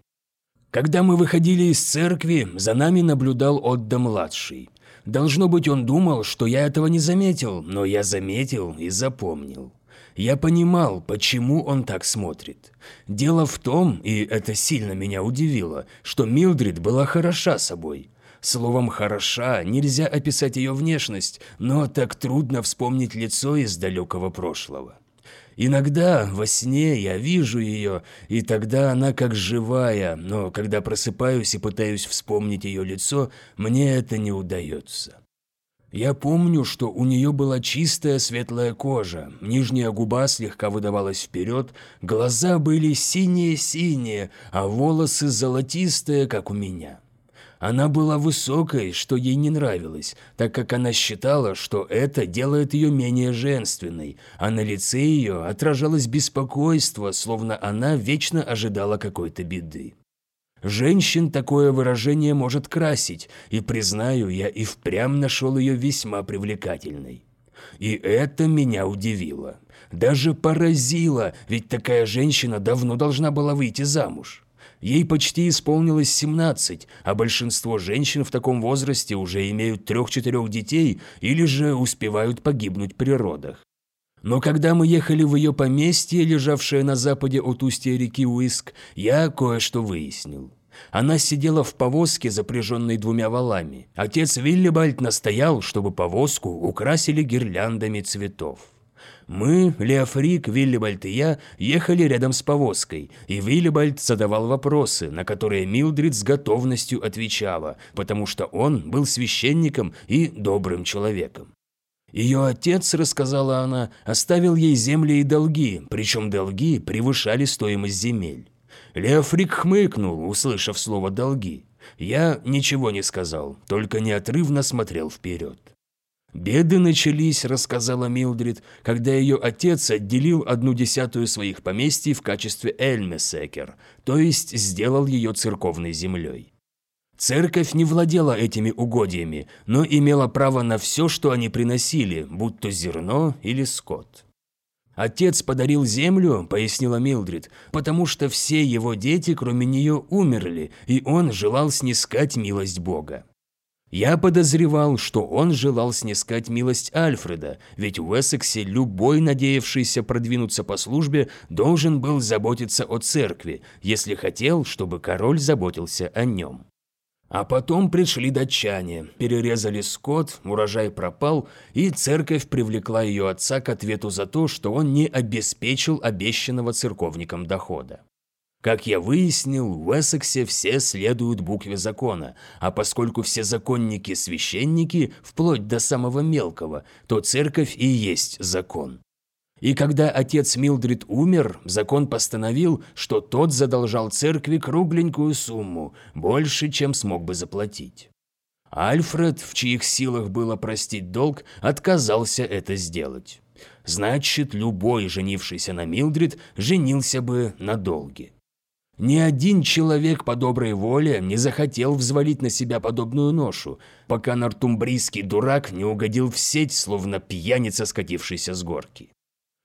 Когда мы выходили из церкви, за нами наблюдал Отда-младший. Должно быть, он думал, что я этого не заметил, но я заметил и запомнил. Я понимал, почему он так смотрит. Дело в том, и это сильно меня удивило, что Милдрид была хороша собой. Словом «хороша» нельзя описать ее внешность, но так трудно вспомнить лицо из далекого прошлого. Иногда во сне я вижу ее, и тогда она как живая, но когда просыпаюсь и пытаюсь вспомнить ее лицо, мне это не удается. Я помню, что у нее была чистая светлая кожа, нижняя губа слегка выдавалась вперед, глаза были синие-синие, а волосы золотистые, как у меня. Она была высокой, что ей не нравилось, так как она считала, что это делает ее менее женственной, а на лице ее отражалось беспокойство, словно она вечно ожидала какой-то беды. Женщин такое выражение может красить, и, признаю, я и впрямь нашел ее весьма привлекательной. И это меня удивило. Даже поразило, ведь такая женщина давно должна была выйти замуж. Ей почти исполнилось 17, а большинство женщин в таком возрасте уже имеют трех-четырех детей или же успевают погибнуть при родах. Но когда мы ехали в ее поместье, лежавшее на западе от устья реки Уиск, я кое-что выяснил. Она сидела в повозке, запряженной двумя валами. Отец Виллибальд настоял, чтобы повозку украсили гирляндами цветов. Мы, Леофрик, Виллибальд и я ехали рядом с повозкой, и Виллибальд задавал вопросы, на которые Милдрид с готовностью отвечала, потому что он был священником и добрым человеком. Ее отец, рассказала она, оставил ей земли и долги, причем долги превышали стоимость земель. Леофрик хмыкнул, услышав слово «долги». Я ничего не сказал, только неотрывно смотрел вперед. «Беды начались», – рассказала Милдрид, когда ее отец отделил одну десятую своих поместий в качестве Эльмесекер, то есть сделал ее церковной землей. Церковь не владела этими угодьями, но имела право на все, что они приносили, будь то зерно или скот. «Отец подарил землю», – пояснила Милдрид, «потому что все его дети, кроме нее, умерли, и он желал снискать милость Бога. Я подозревал, что он желал снискать милость Альфреда, ведь в Эссексе любой, надеявшийся продвинуться по службе, должен был заботиться о церкви, если хотел, чтобы король заботился о нем. А потом пришли датчане, перерезали скот, урожай пропал, и церковь привлекла ее отца к ответу за то, что он не обеспечил обещанного церковникам дохода. Как я выяснил, в Эссексе все следуют букве закона, а поскольку все законники – священники, вплоть до самого мелкого, то церковь и есть закон. И когда отец Милдрид умер, закон постановил, что тот задолжал церкви кругленькую сумму, больше, чем смог бы заплатить. Альфред, в чьих силах было простить долг, отказался это сделать. Значит, любой, женившийся на Милдрид, женился бы на долге. Ни один человек по доброй воле не захотел взвалить на себя подобную ношу, пока нортумбрийский дурак не угодил в сеть, словно пьяница, скатившийся с горки.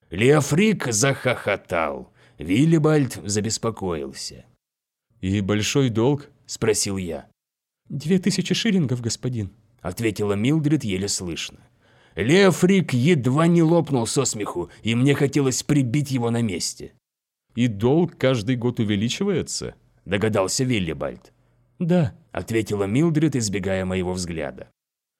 Леофрик захохотал. Виллибальд забеспокоился. «И большой долг?» – спросил я. «Две тысячи шиллингов, господин», – ответила Милдрид еле слышно. Леофрик едва не лопнул со смеху, и мне хотелось прибить его на месте. «И долг каждый год увеличивается?» – догадался Виллибальд. «Да», – ответила Милдрид, избегая моего взгляда.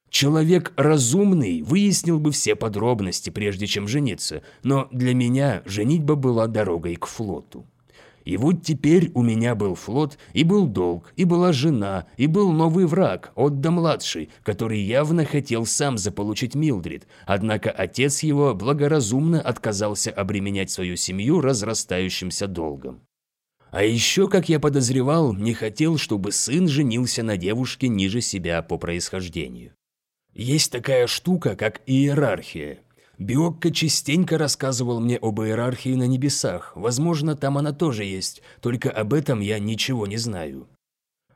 Человек разумный выяснил бы все подробности, прежде чем жениться, но для меня женитьба была дорогой к флоту. И вот теперь у меня был флот, и был долг, и была жена, и был новый враг, Отда-младший, который явно хотел сам заполучить Милдрид, однако отец его благоразумно отказался обременять свою семью разрастающимся долгом. А еще, как я подозревал, не хотел, чтобы сын женился на девушке ниже себя по происхождению. Есть такая штука, как иерархия, Биокко частенько рассказывал мне об иерархии на небесах, возможно, там она тоже есть, только об этом я ничего не знаю.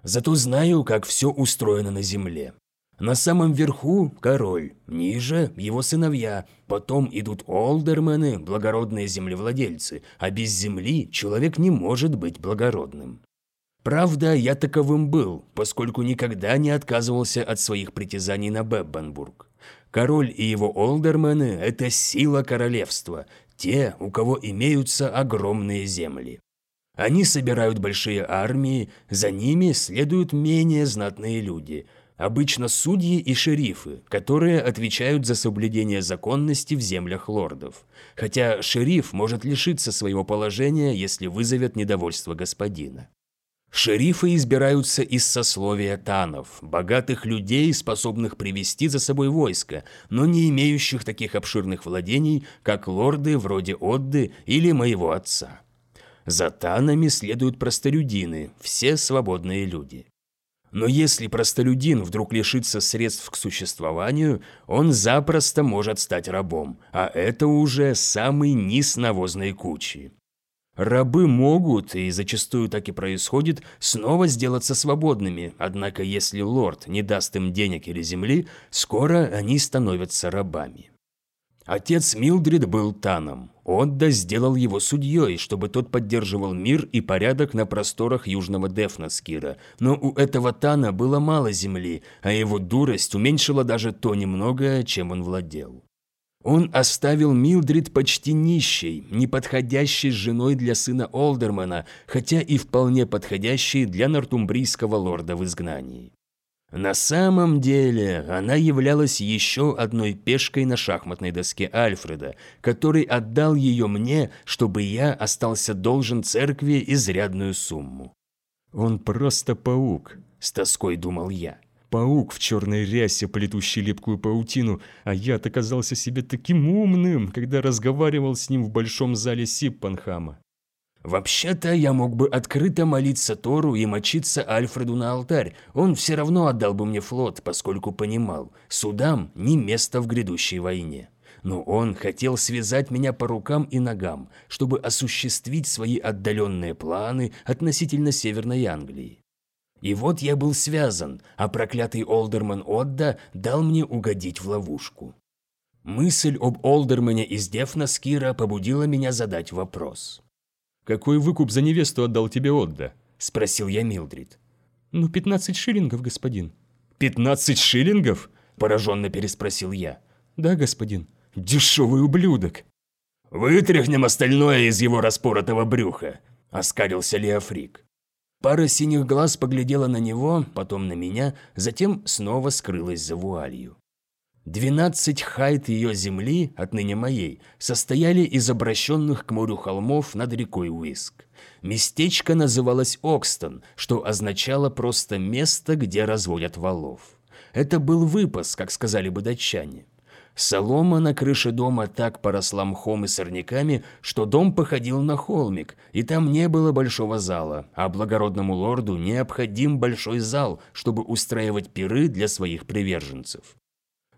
Зато знаю, как все устроено на земле. На самом верху – король, ниже – его сыновья, потом идут олдермены, благородные землевладельцы, а без земли человек не может быть благородным. Правда, я таковым был, поскольку никогда не отказывался от своих притязаний на Беббенбург. Король и его олдермены – это сила королевства, те, у кого имеются огромные земли. Они собирают большие армии, за ними следуют менее знатные люди, обычно судьи и шерифы, которые отвечают за соблюдение законности в землях лордов. Хотя шериф может лишиться своего положения, если вызовет недовольство господина. Шерифы избираются из сословия танов, богатых людей, способных привести за собой войско, но не имеющих таких обширных владений, как лорды вроде Отды или моего отца. За танами следуют простолюдины, все свободные люди. Но если простолюдин вдруг лишится средств к существованию, он запросто может стать рабом, а это уже самый низ навозной кучи. Рабы могут, и зачастую так и происходит, снова сделаться свободными, однако если лорд не даст им денег или земли, скоро они становятся рабами. Отец Милдрид был Таном. Отда сделал его судьей, чтобы тот поддерживал мир и порядок на просторах Южного Дефнаскира, но у этого Тана было мало земли, а его дурость уменьшила даже то немногое, чем он владел. Он оставил Милдрид почти нищей, неподходящей женой для сына Олдермана, хотя и вполне подходящей для нортумбрийского лорда в изгнании. На самом деле она являлась еще одной пешкой на шахматной доске Альфреда, который отдал ее мне, чтобы я остался должен церкви изрядную сумму. «Он просто паук», – с тоской думал я паук в черной рясе, плетущий липкую паутину, а я-то казался себе таким умным, когда разговаривал с ним в большом зале Сиппанхама. Вообще-то я мог бы открыто молиться Тору и мочиться Альфреду на алтарь, он все равно отдал бы мне флот, поскольку понимал, судам не место в грядущей войне. Но он хотел связать меня по рукам и ногам, чтобы осуществить свои отдаленные планы относительно Северной Англии. И вот я был связан, а проклятый Олдерман Отда дал мне угодить в ловушку. Мысль об Олдермане из Дефнаскира побудила меня задать вопрос. «Какой выкуп за невесту отдал тебе Отда?» – спросил я Милдрид. «Ну, пятнадцать шиллингов, господин». «Пятнадцать шиллингов?» – пораженно переспросил я. «Да, господин». «Дешевый ублюдок!» «Вытряхнем остальное из его распоротого брюха», – оскалился Леофрик. Пара синих глаз поглядела на него, потом на меня, затем снова скрылась за вуалью. Двенадцать хайт ее земли, отныне моей, состояли из обращенных к морю холмов над рекой Уиск. Местечко называлось Окстон, что означало просто место, где разводят валов. Это был выпас, как сказали бы датчане. Солома на крыше дома так поросла мхом и сорняками, что дом походил на холмик, и там не было большого зала, а благородному лорду необходим большой зал, чтобы устраивать пиры для своих приверженцев.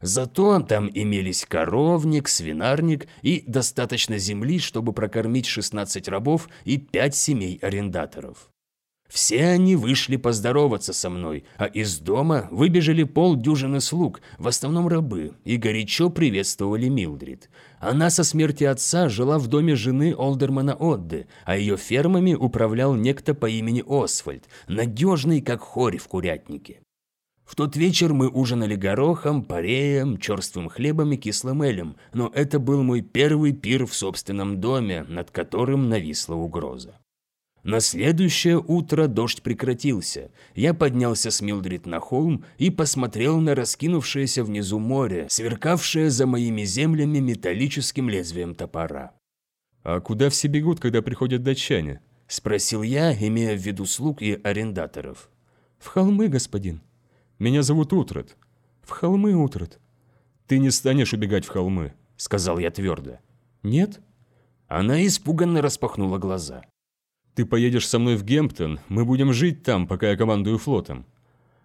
Зато там имелись коровник, свинарник и достаточно земли, чтобы прокормить 16 рабов и 5 семей арендаторов. Все они вышли поздороваться со мной, а из дома выбежали полдюжины слуг, в основном рабы, и горячо приветствовали Милдрид. Она со смерти отца жила в доме жены Олдермана Отды, а ее фермами управлял некто по имени Освальд, надежный, как хорь в курятнике. В тот вечер мы ужинали горохом, пареем, черствым хлебом и кислым элем, но это был мой первый пир в собственном доме, над которым нависла угроза. На следующее утро дождь прекратился. Я поднялся с Милдрид на холм и посмотрел на раскинувшееся внизу море, сверкавшее за моими землями металлическим лезвием топора. «А куда все бегут, когда приходят датчане?» – спросил я, имея в виду слуг и арендаторов. «В холмы, господин», меня зовут Утрат. В холмы, Утрат. Ты не станешь убегать в холмы, сказал я твердо. Нет? Она испуганно распахнула глаза. Ты поедешь со мной в Гемптон, мы будем жить там, пока я командую флотом.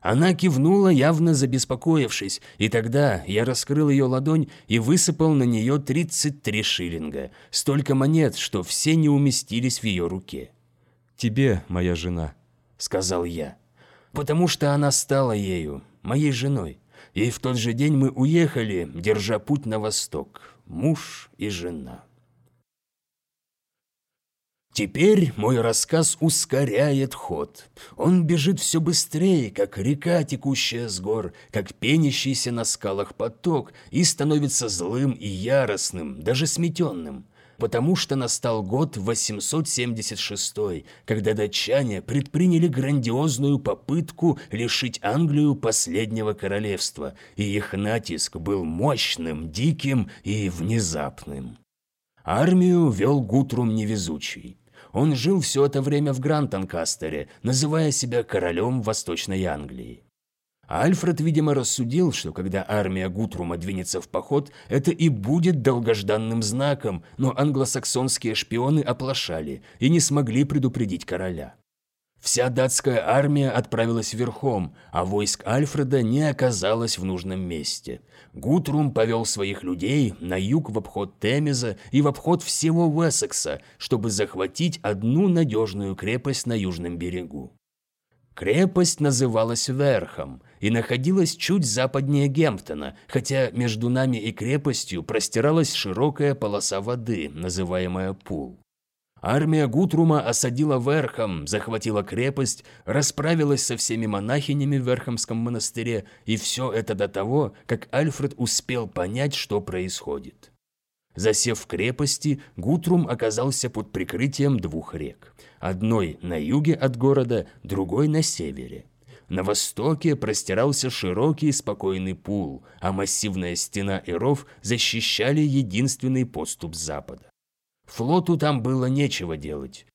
Она кивнула, явно забеспокоившись, и тогда я раскрыл ее ладонь и высыпал на нее 33 шиллинга, столько монет, что все не уместились в ее руке. «Тебе, моя жена», — сказал я потому что она стала ею, моей женой. И в тот же день мы уехали, держа путь на восток, муж и жена. Теперь мой рассказ ускоряет ход. Он бежит все быстрее, как река, текущая с гор, как пенящийся на скалах поток, и становится злым и яростным, даже сметенным потому что настал год 876, когда датчане предприняли грандиозную попытку лишить Англию последнего королевства, и их натиск был мощным, диким и внезапным. Армию вел Гутрум Невезучий. Он жил все это время в Грантонкастере, называя себя королем Восточной Англии. Альфред, видимо, рассудил, что когда армия Гутрума двинется в поход, это и будет долгожданным знаком, но англосаксонские шпионы оплошали и не смогли предупредить короля. Вся датская армия отправилась верхом, а войск Альфреда не оказалось в нужном месте. Гутрум повел своих людей на юг в обход Темеза и в обход всего Уэссекса, чтобы захватить одну надежную крепость на южном берегу. Крепость называлась Верхом и находилась чуть западнее Гемптона, хотя между нами и крепостью простиралась широкая полоса воды, называемая Пул. Армия Гутрума осадила Верхом, захватила крепость, расправилась со всеми монахинями в Верхомском монастыре, и все это до того, как Альфред успел понять, что происходит. Засев в крепости, Гутрум оказался под прикрытием двух рек. Одной на юге от города, другой на севере. На востоке простирался широкий спокойный пул, а массивная стена и ров защищали единственный поступ запада. Флоту там было нечего делать.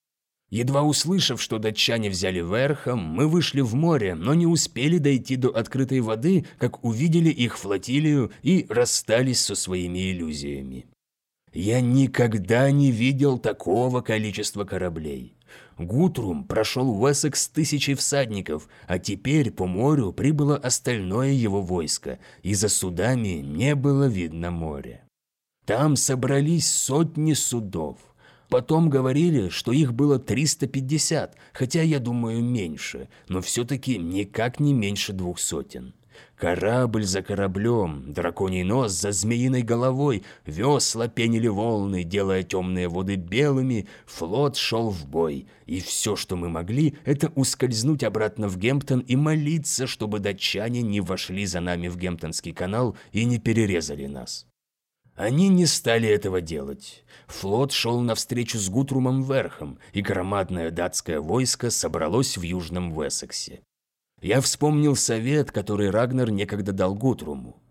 Едва услышав, что датчане взяли верхом, мы вышли в море, но не успели дойти до открытой воды, как увидели их флотилию и расстались со своими иллюзиями. Я никогда не видел такого количества кораблей. Гутрум прошел Уэссекс тысячи всадников, а теперь по морю прибыло остальное его войско, и за судами не было видно моря. Там собрались сотни судов. Потом говорили, что их было 350, хотя я думаю меньше, но все-таки никак не меньше двух сотен. Корабль за кораблем, драконий нос за змеиной головой, весла пенили волны, делая темные воды белыми, флот шел в бой. И все, что мы могли, это ускользнуть обратно в Гемптон и молиться, чтобы датчане не вошли за нами в Гемптонский канал и не перерезали нас. Они не стали этого делать. Флот шел навстречу с Гутрумом верхом, и громадное датское войско собралось в Южном Вессексе. Я вспомнил совет, который Рагнер некогда дал Гутруму.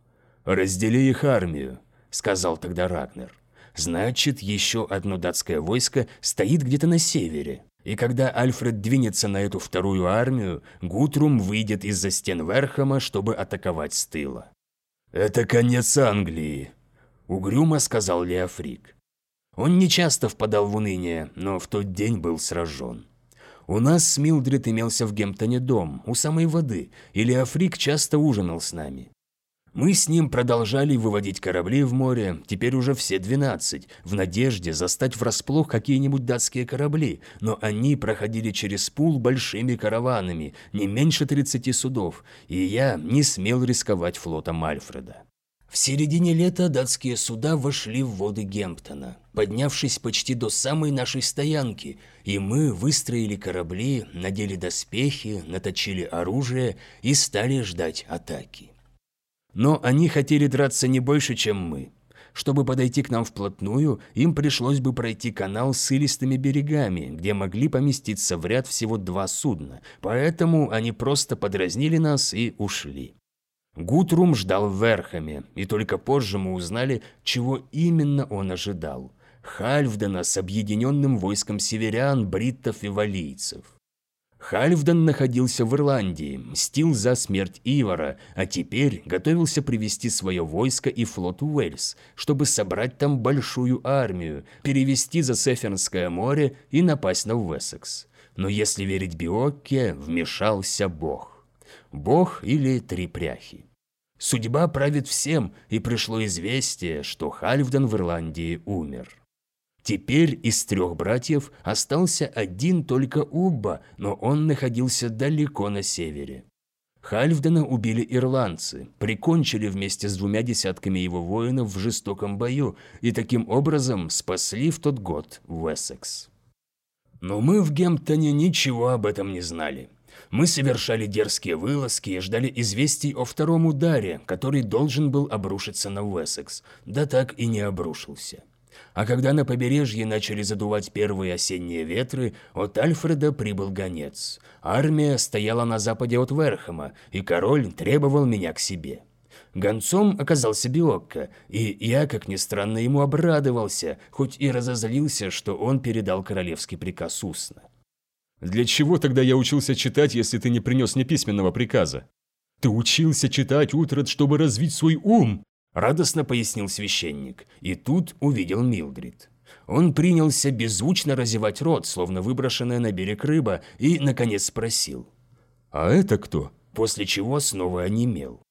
«Раздели их армию», — сказал тогда Рагнер. «Значит, еще одно датское войско стоит где-то на севере. И когда Альфред двинется на эту вторую армию, Гутрум выйдет из-за стен Верхама, чтобы атаковать с тыла». «Это конец Англии», — угрюмо сказал Леофрик. Он нечасто впадал в уныние, но в тот день был сражен. У нас с Милдрид имелся в Гемптоне дом, у самой воды, и Леофрик часто ужинал с нами. Мы с ним продолжали выводить корабли в море, теперь уже все 12, в надежде застать врасплох какие-нибудь датские корабли, но они проходили через пул большими караванами, не меньше 30 судов, и я не смел рисковать флотом Альфреда. В середине лета датские суда вошли в воды Гемптона, поднявшись почти до самой нашей стоянки, и мы выстроили корабли, надели доспехи, наточили оружие и стали ждать атаки. Но они хотели драться не больше, чем мы. Чтобы подойти к нам вплотную, им пришлось бы пройти канал с илистыми берегами, где могли поместиться в ряд всего два судна, поэтому они просто подразнили нас и ушли. Гутрум ждал в Верхаме, и только позже мы узнали, чего именно он ожидал. Хальфдена с объединенным войском северян, бриттов и валийцев. Хальфдан находился в Ирландии, мстил за смерть Ивара, а теперь готовился привести свое войско и флот Уэльс, чтобы собрать там большую армию, перевести за Сефернское море и напасть на Уэссекс. Но если верить Биокке, вмешался Бог. Бог или три пряхи. Судьба правит всем, и пришло известие, что Хальфдан в Ирландии умер. Теперь из трех братьев остался один только Убба, но он находился далеко на севере. Хальфдена убили ирландцы, прикончили вместе с двумя десятками его воинов в жестоком бою и таким образом спасли в тот год Уэссекс. Но мы в Гемптоне ничего об этом не знали. Мы совершали дерзкие вылазки и ждали известий о втором ударе, который должен был обрушиться на Уэссекс, да так и не обрушился. А когда на побережье начали задувать первые осенние ветры, от Альфреда прибыл гонец. Армия стояла на западе от Верхама, и король требовал меня к себе. Гонцом оказался Биокко, и я, как ни странно, ему обрадовался, хоть и разозлился, что он передал королевский приказ устно. «Для чего тогда я учился читать, если ты не принес мне письменного приказа?» «Ты учился читать, Утрат, чтобы развить свой ум!» Радостно пояснил священник, и тут увидел Милдрид. Он принялся беззвучно разевать рот, словно выброшенная на берег рыба, и, наконец, спросил. «А это кто?» После чего снова онемел.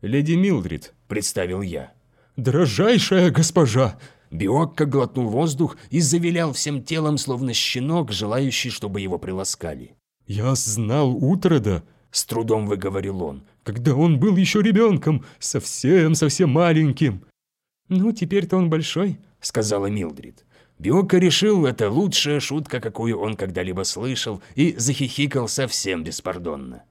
«Леди Милдрид», – представил я. «Дрожайшая госпожа!» Биокко глотнул воздух и завилял всем телом, словно щенок, желающий, чтобы его приласкали. «Я знал Утрода», – с трудом выговорил он когда он был еще ребенком, совсем-совсем маленьким». «Ну, теперь-то он большой», — сказала Милдрид. Биока решил, это лучшая шутка, какую он когда-либо слышал, и захихикал совсем беспардонно.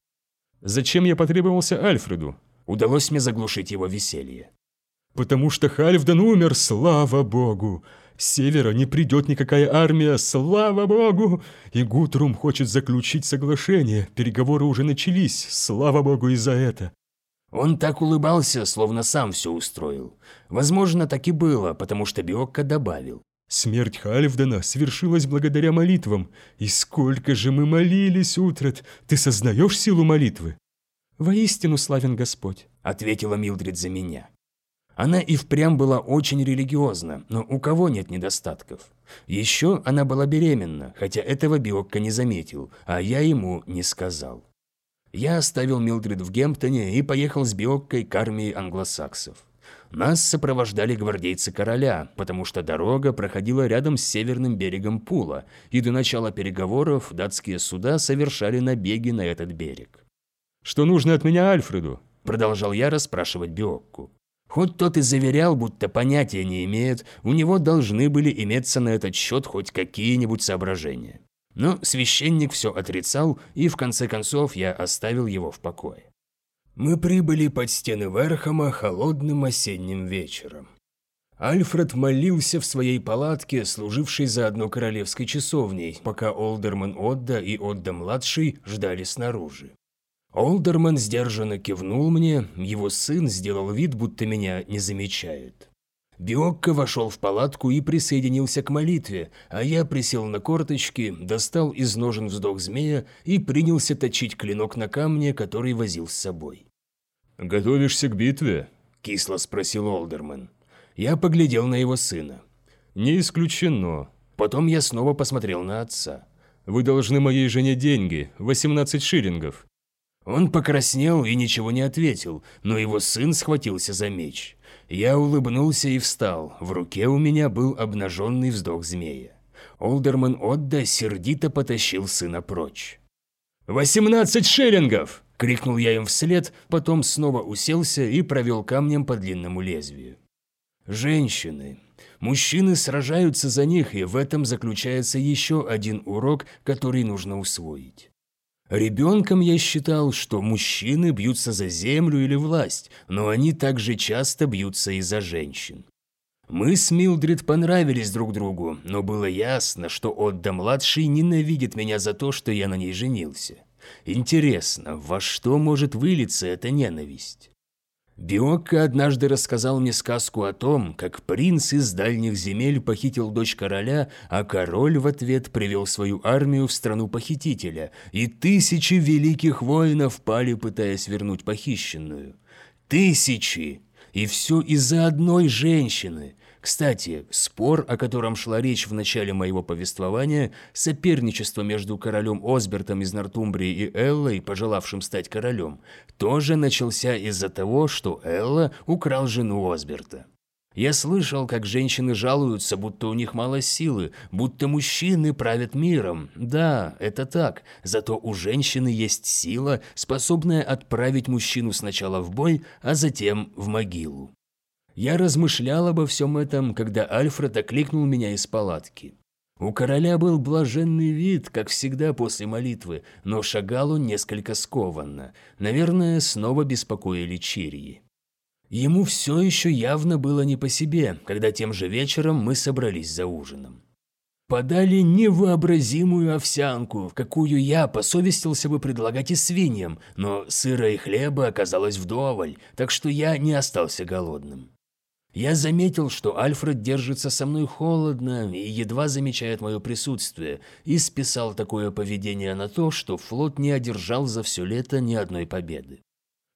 «Зачем я потребовался Альфреду?» Удалось мне заглушить его веселье. «Потому что Хальфдан умер, слава богу! С севера не придет никакая армия, слава богу! И Гутрум хочет заключить соглашение, переговоры уже начались, слава богу и за это!» Он так улыбался, словно сам все устроил. Возможно, так и было, потому что Биокко добавил. «Смерть Хальфдена свершилась благодаря молитвам. И сколько же мы молились, Утрат! Ты сознаешь силу молитвы?» «Воистину славен Господь», — ответила Милдрид за меня. Она и впрямь была очень религиозна, но у кого нет недостатков? Еще она была беременна, хотя этого Биокко не заметил, а я ему не сказал. Я оставил Милдрид в Гемптоне и поехал с Биоккой к армии англосаксов. Нас сопровождали гвардейцы короля, потому что дорога проходила рядом с северным берегом Пула, и до начала переговоров датские суда совершали набеги на этот берег. «Что нужно от меня Альфреду?» – продолжал я расспрашивать Биокку. Хоть тот и заверял, будто понятия не имеет, у него должны были иметься на этот счет хоть какие-нибудь соображения. Но священник все отрицал, и в конце концов я оставил его в покое. Мы прибыли под стены Верхама холодным осенним вечером. Альфред молился в своей палатке, служившей заодно королевской часовней, пока Олдерман Отда и Отда-младший ждали снаружи. Олдерман сдержанно кивнул мне, его сын сделал вид, будто меня не замечает. Биокко вошел в палатку и присоединился к молитве, а я присел на корточки, достал из ножен вздох змея и принялся точить клинок на камне, который возил с собой. «Готовишься к битве?» – кисло спросил Олдерман. Я поглядел на его сына. «Не исключено». Потом я снова посмотрел на отца. «Вы должны моей жене деньги, 18 шиллингов». Он покраснел и ничего не ответил, но его сын схватился за меч. Я улыбнулся и встал, в руке у меня был обнаженный вздох змея. Олдерман Отда сердито потащил сына прочь. «Восемнадцать шиллингов!» – крикнул я им вслед, потом снова уселся и провел камнем по длинному лезвию. Женщины. Мужчины сражаются за них, и в этом заключается еще один урок, который нужно усвоить. Ребенком я считал, что мужчины бьются за землю или власть, но они также часто бьются и за женщин. Мы с Милдрид понравились друг другу, но было ясно, что Отда-младший ненавидит меня за то, что я на ней женился. Интересно, во что может вылиться эта ненависть? Биокко однажды рассказал мне сказку о том, как принц из дальних земель похитил дочь короля, а король в ответ привел свою армию в страну похитителя, и тысячи великих воинов пали, пытаясь вернуть похищенную. Тысячи! И все из-за одной женщины. Кстати, спор, о котором шла речь в начале моего повествования, соперничество между королем Осбертом из Нортумбрии и Эллой, пожелавшим стать королем, тоже начался из-за того, что Элла украл жену Осберта. Я слышал, как женщины жалуются, будто у них мало силы, будто мужчины правят миром. Да, это так, зато у женщины есть сила, способная отправить мужчину сначала в бой, а затем в могилу. Я размышлял обо всем этом, когда Альфред окликнул меня из палатки. У короля был блаженный вид, как всегда после молитвы, но шагал он несколько скованно. Наверное, снова беспокоили Чирии. Ему все еще явно было не по себе, когда тем же вечером мы собрались за ужином. Подали невообразимую овсянку, какую я посовестился бы предлагать и свиньям, но сыра и хлеба оказалось вдоволь, так что я не остался голодным. Я заметил, что Альфред держится со мной холодно и едва замечает мое присутствие, и списал такое поведение на то, что флот не одержал за все лето ни одной победы.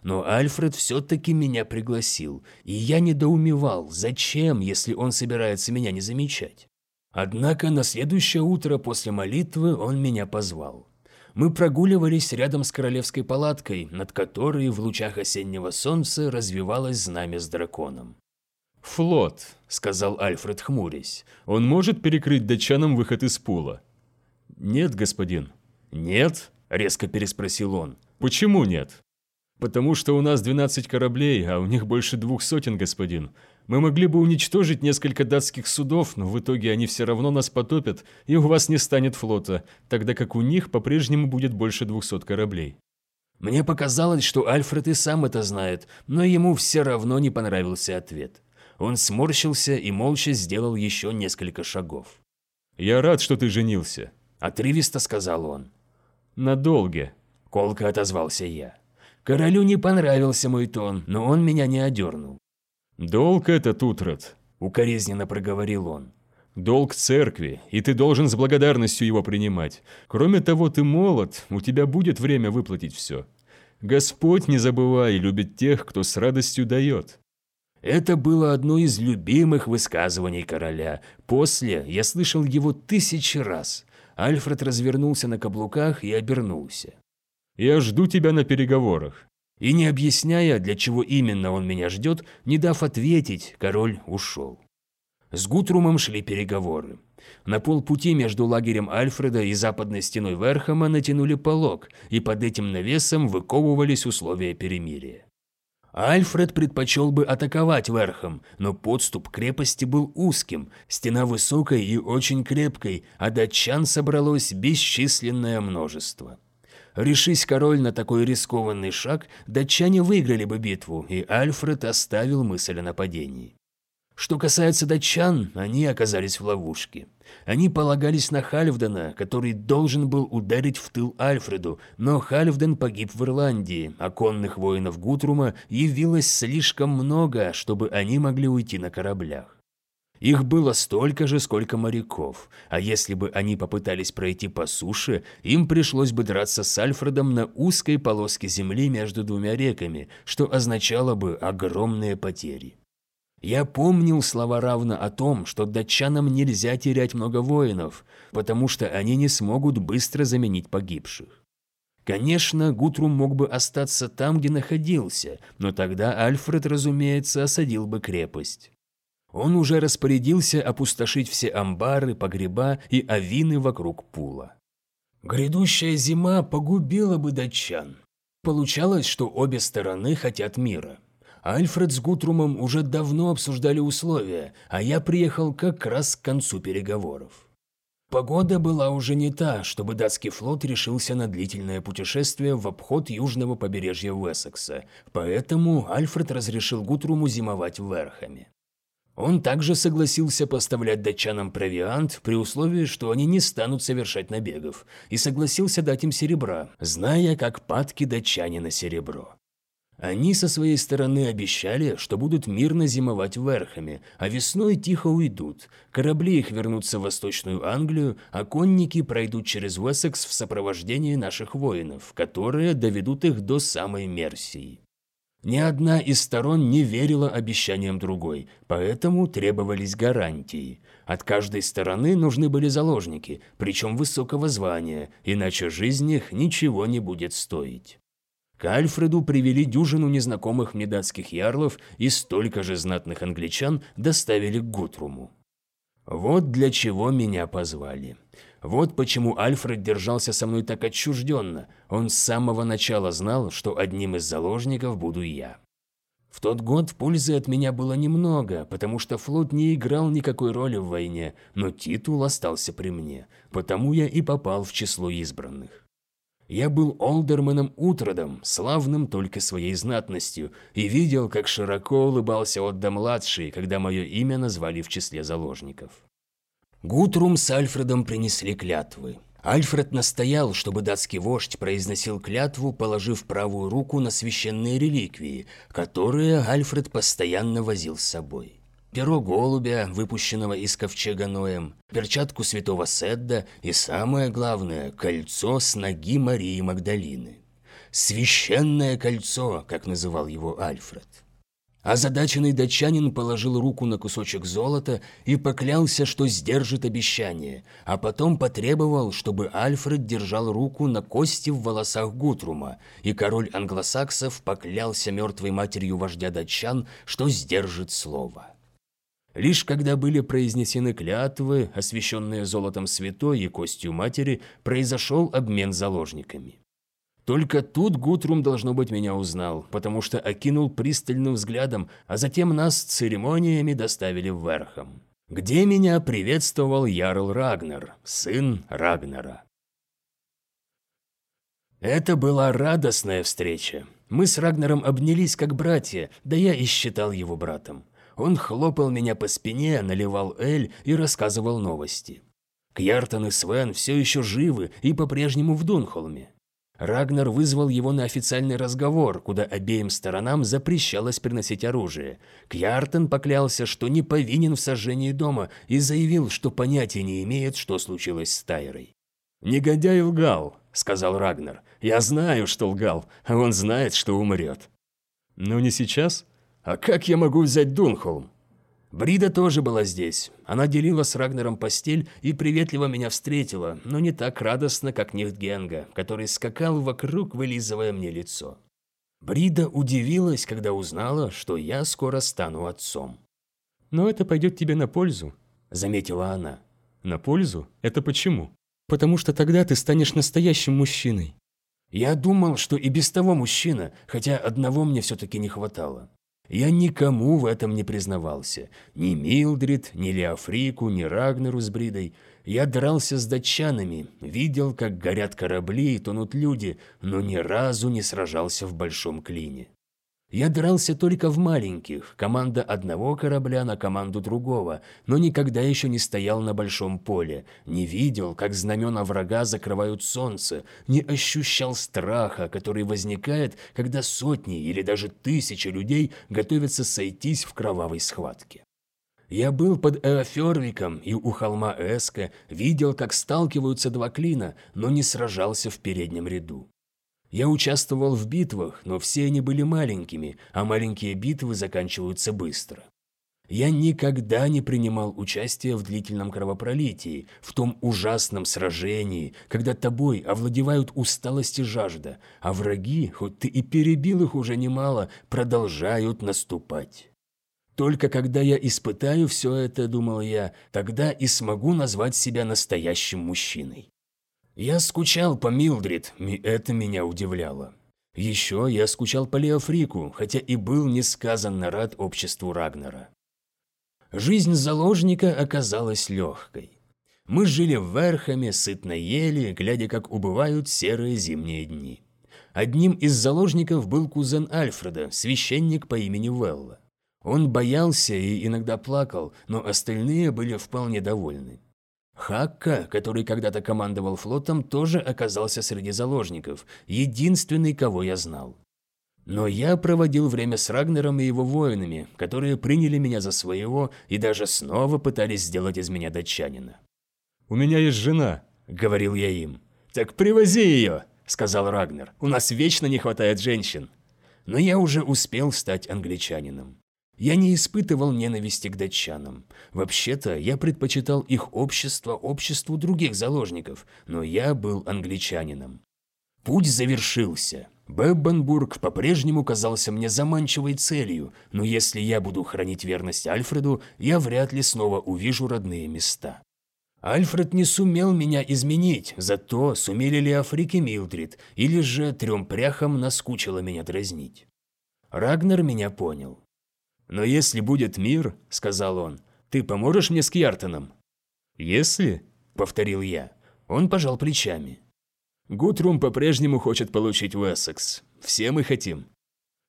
Но Альфред все-таки меня пригласил, и я недоумевал, зачем, если он собирается меня не замечать. Однако на следующее утро после молитвы он меня позвал. Мы прогуливались рядом с королевской палаткой, над которой в лучах осеннего солнца развивалось знамя с драконом. «Флот», — сказал Альфред, хмурясь. «Он может перекрыть датчанам выход из пула?» «Нет, господин». «Нет?» — резко переспросил он. «Почему нет?» «Потому что у нас 12 кораблей, а у них больше двух сотен, господин. Мы могли бы уничтожить несколько датских судов, но в итоге они все равно нас потопят, и у вас не станет флота, тогда как у них по-прежнему будет больше 200 кораблей». Мне показалось, что Альфред и сам это знает, но ему все равно не понравился ответ. Он сморщился и молча сделал еще несколько шагов. «Я рад, что ты женился», – отрывисто сказал он. «Надолго», – колко отозвался я. Королю не понравился мой тон, но он меня не одернул. «Долг это, Тутрат», – укоризненно проговорил он. «Долг церкви, и ты должен с благодарностью его принимать. Кроме того, ты молод, у тебя будет время выплатить все. Господь, не забывай, любит тех, кто с радостью дает». Это было одно из любимых высказываний короля. После я слышал его тысячи раз. Альфред развернулся на каблуках и обернулся. «Я жду тебя на переговорах». И не объясняя, для чего именно он меня ждет, не дав ответить, король ушел. С Гутрумом шли переговоры. На полпути между лагерем Альфреда и западной стеной Верхама натянули полог, и под этим навесом выковывались условия перемирия. Альфред предпочел бы атаковать верхом, но подступ к крепости был узким, стена высокой и очень крепкой, а датчан собралось бесчисленное множество. Решись король на такой рискованный шаг, датчане выиграли бы битву, и Альфред оставил мысль о нападении. Что касается датчан, они оказались в ловушке. Они полагались на Хальфдена, который должен был ударить в тыл Альфреду, но Хальфден погиб в Ирландии, а конных воинов Гутрума явилось слишком много, чтобы они могли уйти на кораблях. Их было столько же, сколько моряков, а если бы они попытались пройти по суше, им пришлось бы драться с Альфредом на узкой полоске земли между двумя реками, что означало бы огромные потери. Я помнил слова Равна о том, что датчанам нельзя терять много воинов, потому что они не смогут быстро заменить погибших. Конечно, Гутрум мог бы остаться там, где находился, но тогда Альфред, разумеется, осадил бы крепость. Он уже распорядился опустошить все амбары, погреба и авины вокруг пула. Грядущая зима погубила бы датчан. Получалось, что обе стороны хотят мира. Альфред с Гутрумом уже давно обсуждали условия, а я приехал как раз к концу переговоров. Погода была уже не та, чтобы датский флот решился на длительное путешествие в обход южного побережья Уэссекса, поэтому Альфред разрешил Гутруму зимовать в Верхаме. Он также согласился поставлять датчанам провиант при условии, что они не станут совершать набегов, и согласился дать им серебра, зная, как падки датчане на серебро. Они со своей стороны обещали, что будут мирно зимовать в Эрхаме, а весной тихо уйдут. Корабли их вернутся в Восточную Англию, а конники пройдут через Уэссекс в сопровождении наших воинов, которые доведут их до самой Мерсии. Ни одна из сторон не верила обещаниям другой, поэтому требовались гарантии. От каждой стороны нужны были заложники, причем высокого звания, иначе жизнь их ничего не будет стоить. К Альфреду привели дюжину незнакомых мне датских ярлов и столько же знатных англичан доставили к Гутруму. Вот для чего меня позвали. Вот почему Альфред держался со мной так отчужденно. Он с самого начала знал, что одним из заложников буду я. В тот год пользы от меня было немного, потому что флот не играл никакой роли в войне, но титул остался при мне, потому я и попал в число избранных. Я был олдерменом Утродом, славным только своей знатностью, и видел, как широко улыбался Отда-младший, когда мое имя назвали в числе заложников. Гутрум с Альфредом принесли клятвы. Альфред настоял, чтобы датский вождь произносил клятву, положив правую руку на священные реликвии, которые Альфред постоянно возил с собой. Перо голубя, выпущенного из ковчега Ноем, перчатку святого Седда и, самое главное, кольцо с ноги Марии Магдалины. «Священное кольцо», как называл его Альфред. Озадаченный датчанин положил руку на кусочек золота и поклялся, что сдержит обещание, а потом потребовал, чтобы Альфред держал руку на кости в волосах Гутрума, и король англосаксов поклялся мертвой матерью вождя датчан, что сдержит слово. Лишь когда были произнесены клятвы, освященные золотом святой и костью матери, произошел обмен заложниками. Только тут Гутрум, должно быть, меня узнал, потому что окинул пристальным взглядом, а затем нас церемониями доставили в Верхам, где меня приветствовал Ярл Рагнар, сын Рагнара. Это была радостная встреча. Мы с Рагнаром обнялись как братья, да я и считал его братом. Он хлопал меня по спине, наливал эль и рассказывал новости. Кьяртон и Свен все еще живы и по-прежнему в Дунхолме. Рагнар вызвал его на официальный разговор, куда обеим сторонам запрещалось приносить оружие. Кьяртен поклялся, что не повинен в сожжении дома, и заявил, что понятия не имеет, что случилось с Тайрой. «Негодяй лгал», — сказал Рагнар. «Я знаю, что лгал, а он знает, что умрет». «Но не сейчас?» «А как я могу взять Дунхолм?» Брида тоже была здесь. Она делила с Рагнером постель и приветливо меня встретила, но не так радостно, как Нихтгенга, который скакал вокруг, вылизывая мне лицо. Брида удивилась, когда узнала, что я скоро стану отцом. «Но это пойдет тебе на пользу», — заметила она. «На пользу? Это почему?» «Потому что тогда ты станешь настоящим мужчиной». Я думал, что и без того мужчина, хотя одного мне все-таки не хватало. Я никому в этом не признавался. Ни Милдрид, ни Леофрику, ни Рагнеру с Бридой. Я дрался с датчанами, видел, как горят корабли и тонут люди, но ни разу не сражался в большом клине. Я дрался только в маленьких, команда одного корабля на команду другого, но никогда еще не стоял на большом поле, не видел, как знамена врага закрывают солнце, не ощущал страха, который возникает, когда сотни или даже тысячи людей готовятся сойтись в кровавой схватке. Я был под Эофервиком и у холма Эска, видел, как сталкиваются два клина, но не сражался в переднем ряду. Я участвовал в битвах, но все они были маленькими, а маленькие битвы заканчиваются быстро. Я никогда не принимал участия в длительном кровопролитии, в том ужасном сражении, когда тобой овладевают усталость и жажда, а враги, хоть ты и перебил их уже немало, продолжают наступать. Только когда я испытаю все это, думал я, тогда и смогу назвать себя настоящим мужчиной. Я скучал по Милдрид, и это меня удивляло. Еще я скучал по Леофрику, хотя и был несказанно рад обществу Рагнера. Жизнь заложника оказалась легкой. Мы жили в Верхаме, сытно ели, глядя, как убывают серые зимние дни. Одним из заложников был кузен Альфреда, священник по имени Велла. Он боялся и иногда плакал, но остальные были вполне довольны. Хакка, который когда-то командовал флотом, тоже оказался среди заложников, единственный, кого я знал. Но я проводил время с Рагнером и его воинами, которые приняли меня за своего и даже снова пытались сделать из меня датчанина. «У меня есть жена», — говорил я им. «Так привози ее», — сказал Рагнер. «У нас вечно не хватает женщин». Но я уже успел стать англичанином. Я не испытывал ненависти к датчанам. Вообще-то, я предпочитал их общество обществу других заложников, но я был англичанином. Путь завершился. Беббенбург по-прежнему казался мне заманчивой целью, но если я буду хранить верность Альфреду, я вряд ли снова увижу родные места. Альфред не сумел меня изменить, зато сумели ли Африки Милдрид, или же трем пряхам наскучило меня дразнить. Рагнер меня понял. «Но если будет мир, — сказал он, — ты поможешь мне с Кьяртоном?» «Если?» — повторил я. Он пожал плечами. Гутрум по-прежнему хочет получить Уэссекс. Все мы хотим.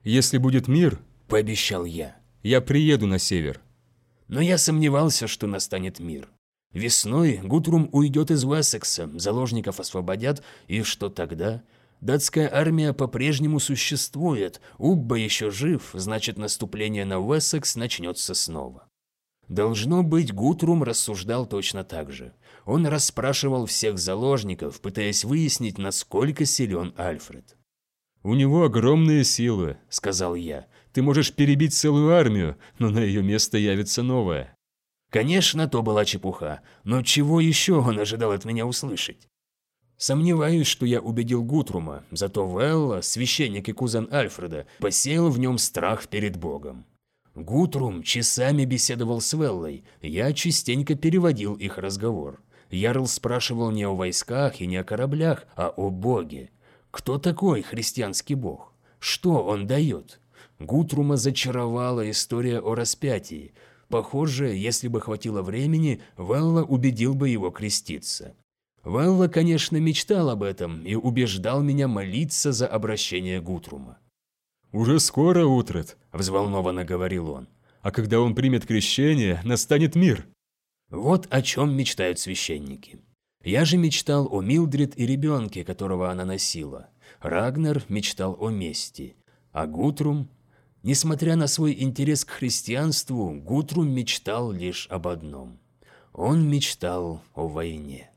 Если будет мир, пообещал я, я приеду на север. Но я сомневался, что настанет мир. Весной Гутрум уйдет из Уэссекса, заложников освободят, и что тогда? Датская армия по-прежнему существует, Убба еще жив, значит наступление на Уэссекс начнется снова. Должно быть, Гутрум рассуждал точно так же. Он расспрашивал всех заложников, пытаясь выяснить, насколько силен Альфред. «У него огромные силы», — сказал я. «Ты можешь перебить целую армию, но на ее место явится новая». Конечно, то была чепуха, но чего еще он ожидал от меня услышать? Сомневаюсь, что я убедил Гутрума, зато Велла, священник и кузен Альфреда, посеял в нем страх перед Богом. Гутрум часами беседовал с Веллой, я частенько переводил их разговор. Ярл спрашивал не о войсках и не о кораблях, а о Боге. Кто такой христианский Бог? Что он дает? Гутрума зачаровала история о распятии. Похоже, если бы хватило времени, Велла убедил бы его креститься. Велла, конечно, мечтал об этом и убеждал меня молиться за обращение Гутрума. «Уже скоро, Утрет», – взволнованно говорил он. «А когда он примет крещение, настанет мир». Вот о чем мечтают священники. Я же мечтал о Милдрид и ребенке, которого она носила. Рагнер мечтал о мести. А Гутрум? Несмотря на свой интерес к христианству, Гутрум мечтал лишь об одном. Он мечтал о войне.